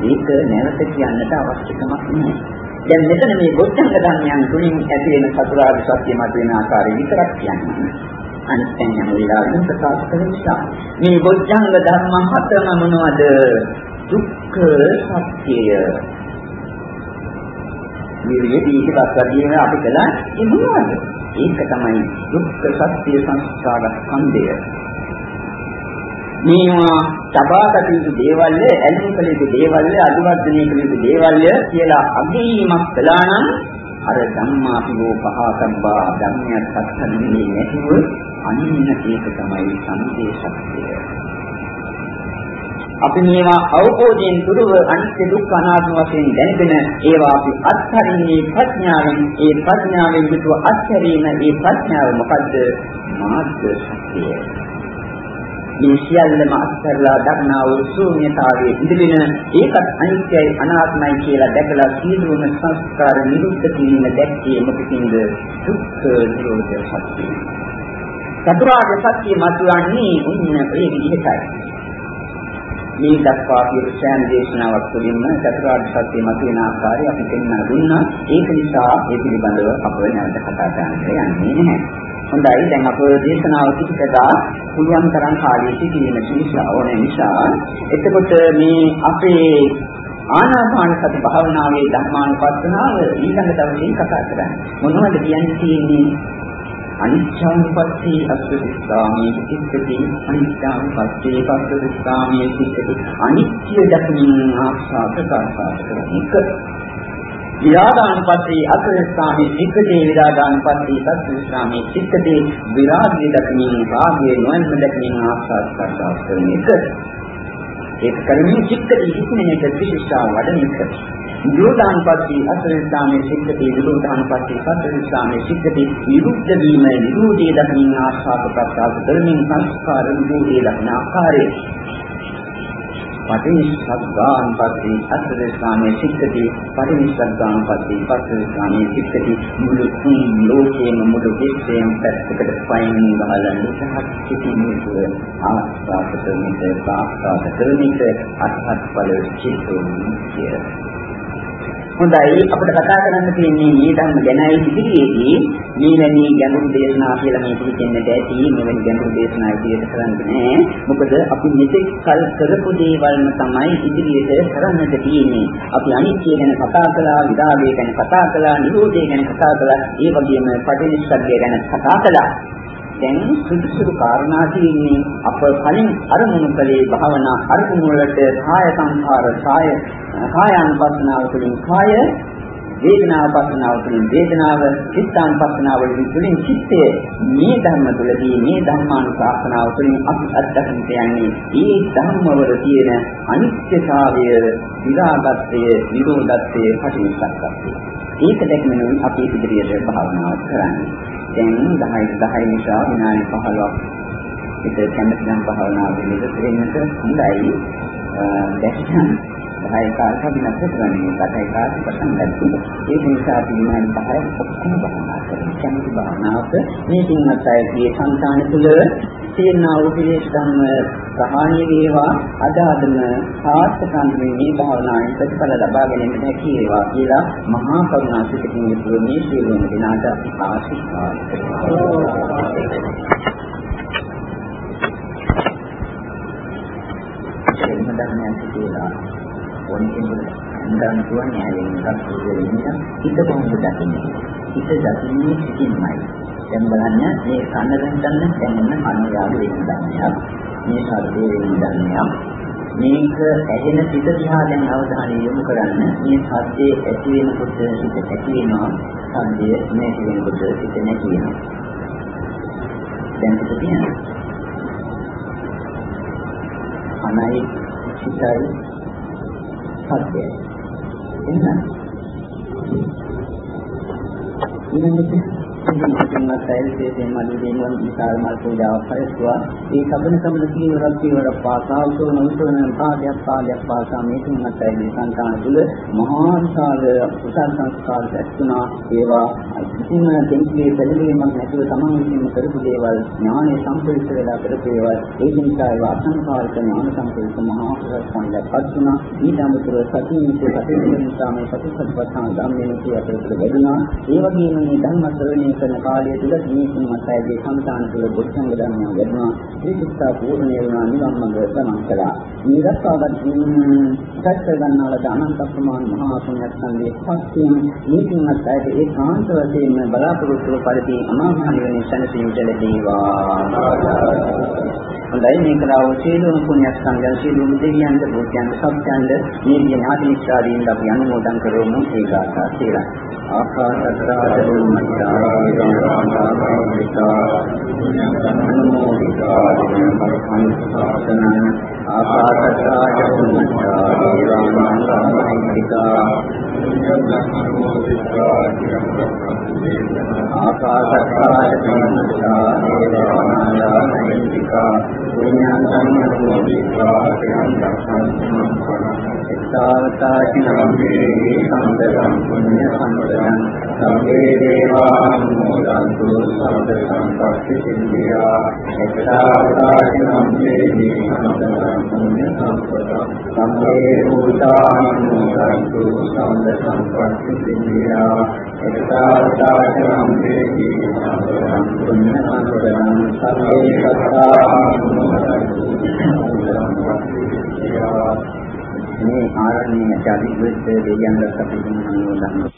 ඒක නැවත කියන්නට අවශ්‍යකමක් නැහැ. දැන් මෙතන මේ බොද්ධංග ධර්මයන් තුලින් ඇති වෙන චතුරාර්ය සත්‍ය මත වෙන ආකාරය විතරක් කියන්නේ. අනිත් යන වෙලාවෙන් ප්‍රකාශ කරන නිසා මේ බොද්ධංග ධර්ම හතම මොනවද? දුක්ඛ සත්‍යය මේ විදිහට ටිකක් වැඩිම අපි කළා ඒ මොනවද? ඒක තමයි දුක්ඛ සත්‍ය සංස්කාර ස්කන්ධය. මේවා සබාගත යුතු දේවල් ඇලුම් කළ යුතු දේවල් අදුවර්ධනය කළ යුතු දේවල් කියලා අගීමක් කළා නම් අර ධම්මාපියෝ පහතබ්බා ධම්මයක් සත්‍යන්නේ නැතුව අනින්න ඒක තමයි සංදේශක්තිය. අපි මේවා අවබෝධයෙන් තුරව අනිත්‍ය දුක්ඛ අනාත්ම වශයෙන් දැනගෙන ඒවා අපි අත්හරින්නේ ප්‍රඥාවෙන් ඒ ප්‍රඥාවෙන් යුතුව අත්හැරීම ඒ ප්‍රඥාව මොකද්ද මාර්ග ශක්තිය මේ සියල්ලම අත්හැරලා දක්නා වූ ශූන්‍යතාවයේ ඉඳින ඒකත් අනිත්‍යයි අනාත්මයි කියලා දැකලා සියලුම සංස්කාර නිරුද්ධ කිරීම දැක්කේ මොකකින්ද දුක්ඛ නිරෝධ සත්‍යය. චතුරාර්ය සත්‍ය මතුවන්නේ උන්න ඒ විදිහටයි. මේ දක්වා කියන සෑම දේශනාවක් තුළින්ම චතුරාර්ය සත්‍ය මතුවෙන ආකාරය අපි පෙන්වා දුන්නා. ඒක නිසා ඒ පිළිබඳව අප නැවත කතා කරන්න යන්නේ නැහැ. හොඳයි දැන් අප දේශනාව පිටකදා පුළුවන් තරම් කාලය සිටින නිසා ඕන නිසා එතකොට මේ අපේ ආනාපාන සති භාවනාවේ ධර්මානුපස්සනාව ඊළඟ දවසේ කතා කරන්නේ මොනවද කියන්නේ තියෙන්නේ අනිච්ඡානුපස්සී අස්සදිස්සාමේ චිත්තති. අනිච්ඡානුපස්සී පස්සදිස්සාමේ චිත්තති. අනිත්‍ය දකින්න ආස්වාද කරපාත කරන එක. විරාගානුපස්සී අසරස්සාමි සික්කදී විරාගානුපස්සී සත්‍යස්රාමි සික්කදී විරාගය දක්මින් රාගය නොයන්ම දක්මින් ආස්වාද කරනවා කරන එක. ඒක කරන්නේ චිත්තදී ඉක්මනට විශේෂතාව වඩන එක. නිරෝධානුපස්සී අසරස්සාමි සික්කදී නිරෝධානුපස්සී සත්‍යස්රාමි සික්කදී විරුද්ධ වීම නිරෝධය දක්මින් ආස්වාද කරනවා කරමින් සංස්කාර නිරෝධය දක්න ආකාරය. පටිනිස්සග්ගාන්පatti අස්සදේශාමේ සික්කති පටිනිස්සග්ගාන්පatti පස්සදේශාමේ සික්කති මුළු තුන් ලෝකේම මුළු විශ්වයම පැත්තකට පයින් ගහලා නිසහත් සිටින්නේ ආස්වාද කරමිට සාස්වාද කරමිට අත්හත් ඵල චිත්තෝනිය හොඳයි. අපිට කතා කරන්න තියෙන්නේ මේ ධර්ම ගැනයි ඉදිරියේදී. මේ වැනි ගැඹුරු දේශනා කියලා මේක හිතෙන්නට ඇති මේ වැනි ගැඹුරු දේශනා ඉදිරියට කරන්නේ මොකද අපි මෙතෙක් කල් කරපු දේවල්ම තමයි ඉදිරියට කරන්නට තියෙන්නේ. අපි අනිත්‍ය ගැන කතා කළා විරාගය ගැන කතා කළා නිරෝධය ගැන කතා කළා. ඒ වගේම පටිච්චසමුප්පාදය ගැන කතා කළා. දැන් සුදුසු කාරණා තියෙන්නේ අප කලින් අරමුණු කලේ භාවනා අරමුණු වලට කාය සංඛාර කාය කායානුපස්සනාව තුළින් කාය වේදනානුපස්සනාව තුළින් වේදනාව චිත්තානුපස්සනාව තුළින් චිත්තය. මේ ධර්ම තුළදී මේ ධර්මානුශාසනාව තුළින් අපි අත්දකින්න යන්නේ මේ ධර්මවල තියෙන අනිත්‍යතාවය විරාගත්වය නිරෝධත්වය පටිච්චසමුප්පාදය ඒක දැක්මෙනුයි අපි ඉදිරියට භාවනාව කරන්නේ. දැන් 10 10 නිසා විනාඩි 15ක් විතර කැමතිනම් භාවනාව පිළිවෙලට හොඳයි. දැක්කම 10 කාලයක් අපි නැවත කරන්නේ 10 කාලයක් පටන් ගන්නවා ඒක නිසා අපි විනාඩි 5ක් ඔක්කොම භාවනා කරනවා කැමති භාවනාවක මේ තින්වත් අයගේ සංකාන තුළ තියෙනා වූ පිළිස් ධම්ම ප්‍රහාණය වේවා අදාදම සාර්ථකම් මේ භාවනාවෙන් ප්‍රතිඵල ලබා ගැනීමට හැකි වේවා කියලා මහා කරුණා සිතකින් යුතුව මේ සියලුම දිනාට ආශිර්වාද කරනවා. එහෙම ධර්මයක් කියලා ඕනෙකින් හඳුන්වන්න පුළුවන් න්යායයෙන් එකක් දෙන්නේ හිත කොහොමද දකින්නේ හිත දකින්නේ සිතින්මයි දැන් බලන්න මේ කනරෙන් ගන්න දැනෙන කන යාගේ වෙනදන්නයක් මේ ශබ්දයේ වෙනදන්නයක් මේක ඇහෙන සිත දිහා දැන් අවධානය යොමු කරන්න මේ ශබ්දයේ ඇති වෙනකොට සිත ඇති වෙනවා ශබ්දයේ නැති වෙනකොට සිත නැති වෙනවා දැන් සිත තියෙනවා අනයි සිතයි සත්‍යයි. එහෙනම් ඊළඟට ඉතින්වත් ඇයිසේෙන් මඩි දෙනුවන් විශාල මල් පූජාවක් කරස්වා ඒ සබන සබන සීවරක් සීවරක් පාසා උසෝන උසෝන පාදයක් පාදයක් පාසා මේ තුන්වත් ඇයි සංකාන තුල මහා විශාල කුසල් සංස්කාර දැක්ුණා ඒවා කිසිම දෙන්නේ බැලීමක් නැතුව තමන් විසින්ම කරපු දේවල් ඥානෙ සම්පූර්ණ වෙලා කරපු ඒවා ඒ නිසා ඒවා අසංකාරික ඥාන සම්පූර්ණ මහා කුසල් සංගතපත් වුණා ඊට අමතරව සතියේ සතියේ නිසා මේ සතිපට්ඨාන ධම්මයේ අතරතුර වැඩුණා ඒ වගේම මේ ධර්ම ශ්‍රවණය කරන කාලය තුල මේ මතයගේ සම්තාන තුල බුද්ධංග ධර්මය වැඩිනවා ත්‍රිශික්ෂා පූර්ණ වුණා නිවන් මඟ ගමන් කළා. නිරස්තාවත් සත්‍ය ගන්නාලද අනන්ත ප්‍රමාණ මහා පුණ්‍ය සංගේ පස්යෙන් මේ මතයට ඒකාන්ත වශයෙන්ම බලාපොරොත්තු පරිදි අමාමහ නිවනේ සැනසීමට ලැබේවා හොඳයි මේ කරාව සීලුම පුණ්‍ය සංගම් සීලුම දෙවියන්ද බුද්ධයන්ද සත්‍යයන්ද මේ ඥාති ඉස්සාදීන් අපි අනුමෝදන් කරමු. ඒ ගාථා කියලා. ආකාශතරාජුම්මත්තා නමෝ විකාරණං සංසාරණ ආකාශත්තාය බුම්මත්තා දේවානාගාමිකා ආකාශත්තාය බුම්මත්තා දේවානාගාමිකා පුඤ්ඤාන්තං මොදිකා එත්තාවතාචි නම්මේ සම්දරම් පුඤ්ඤ සම්පදං සම්මේ දේවා මොදන්තු සම්ද සම්පත්ති සිද්ධියා එත්තාවතාචි නම්මේ සම්දරම් පුඤ්ඤ සම්පදං සම්මේ භූතානි මොදන්තු සම්ද සම්පත්ති සිද්ධියා එත්තාවතාචි නම්මේ සම්දරම් පුඤ්ඤ සම්පදං සම්මේ සත්තානි මොදන්තු සම්ද සම්පත්ති සිද්ධියා මේ ආරණ්‍ය ජාති විශ්ව දෙයයන්ට අපි හඳුන්වනවා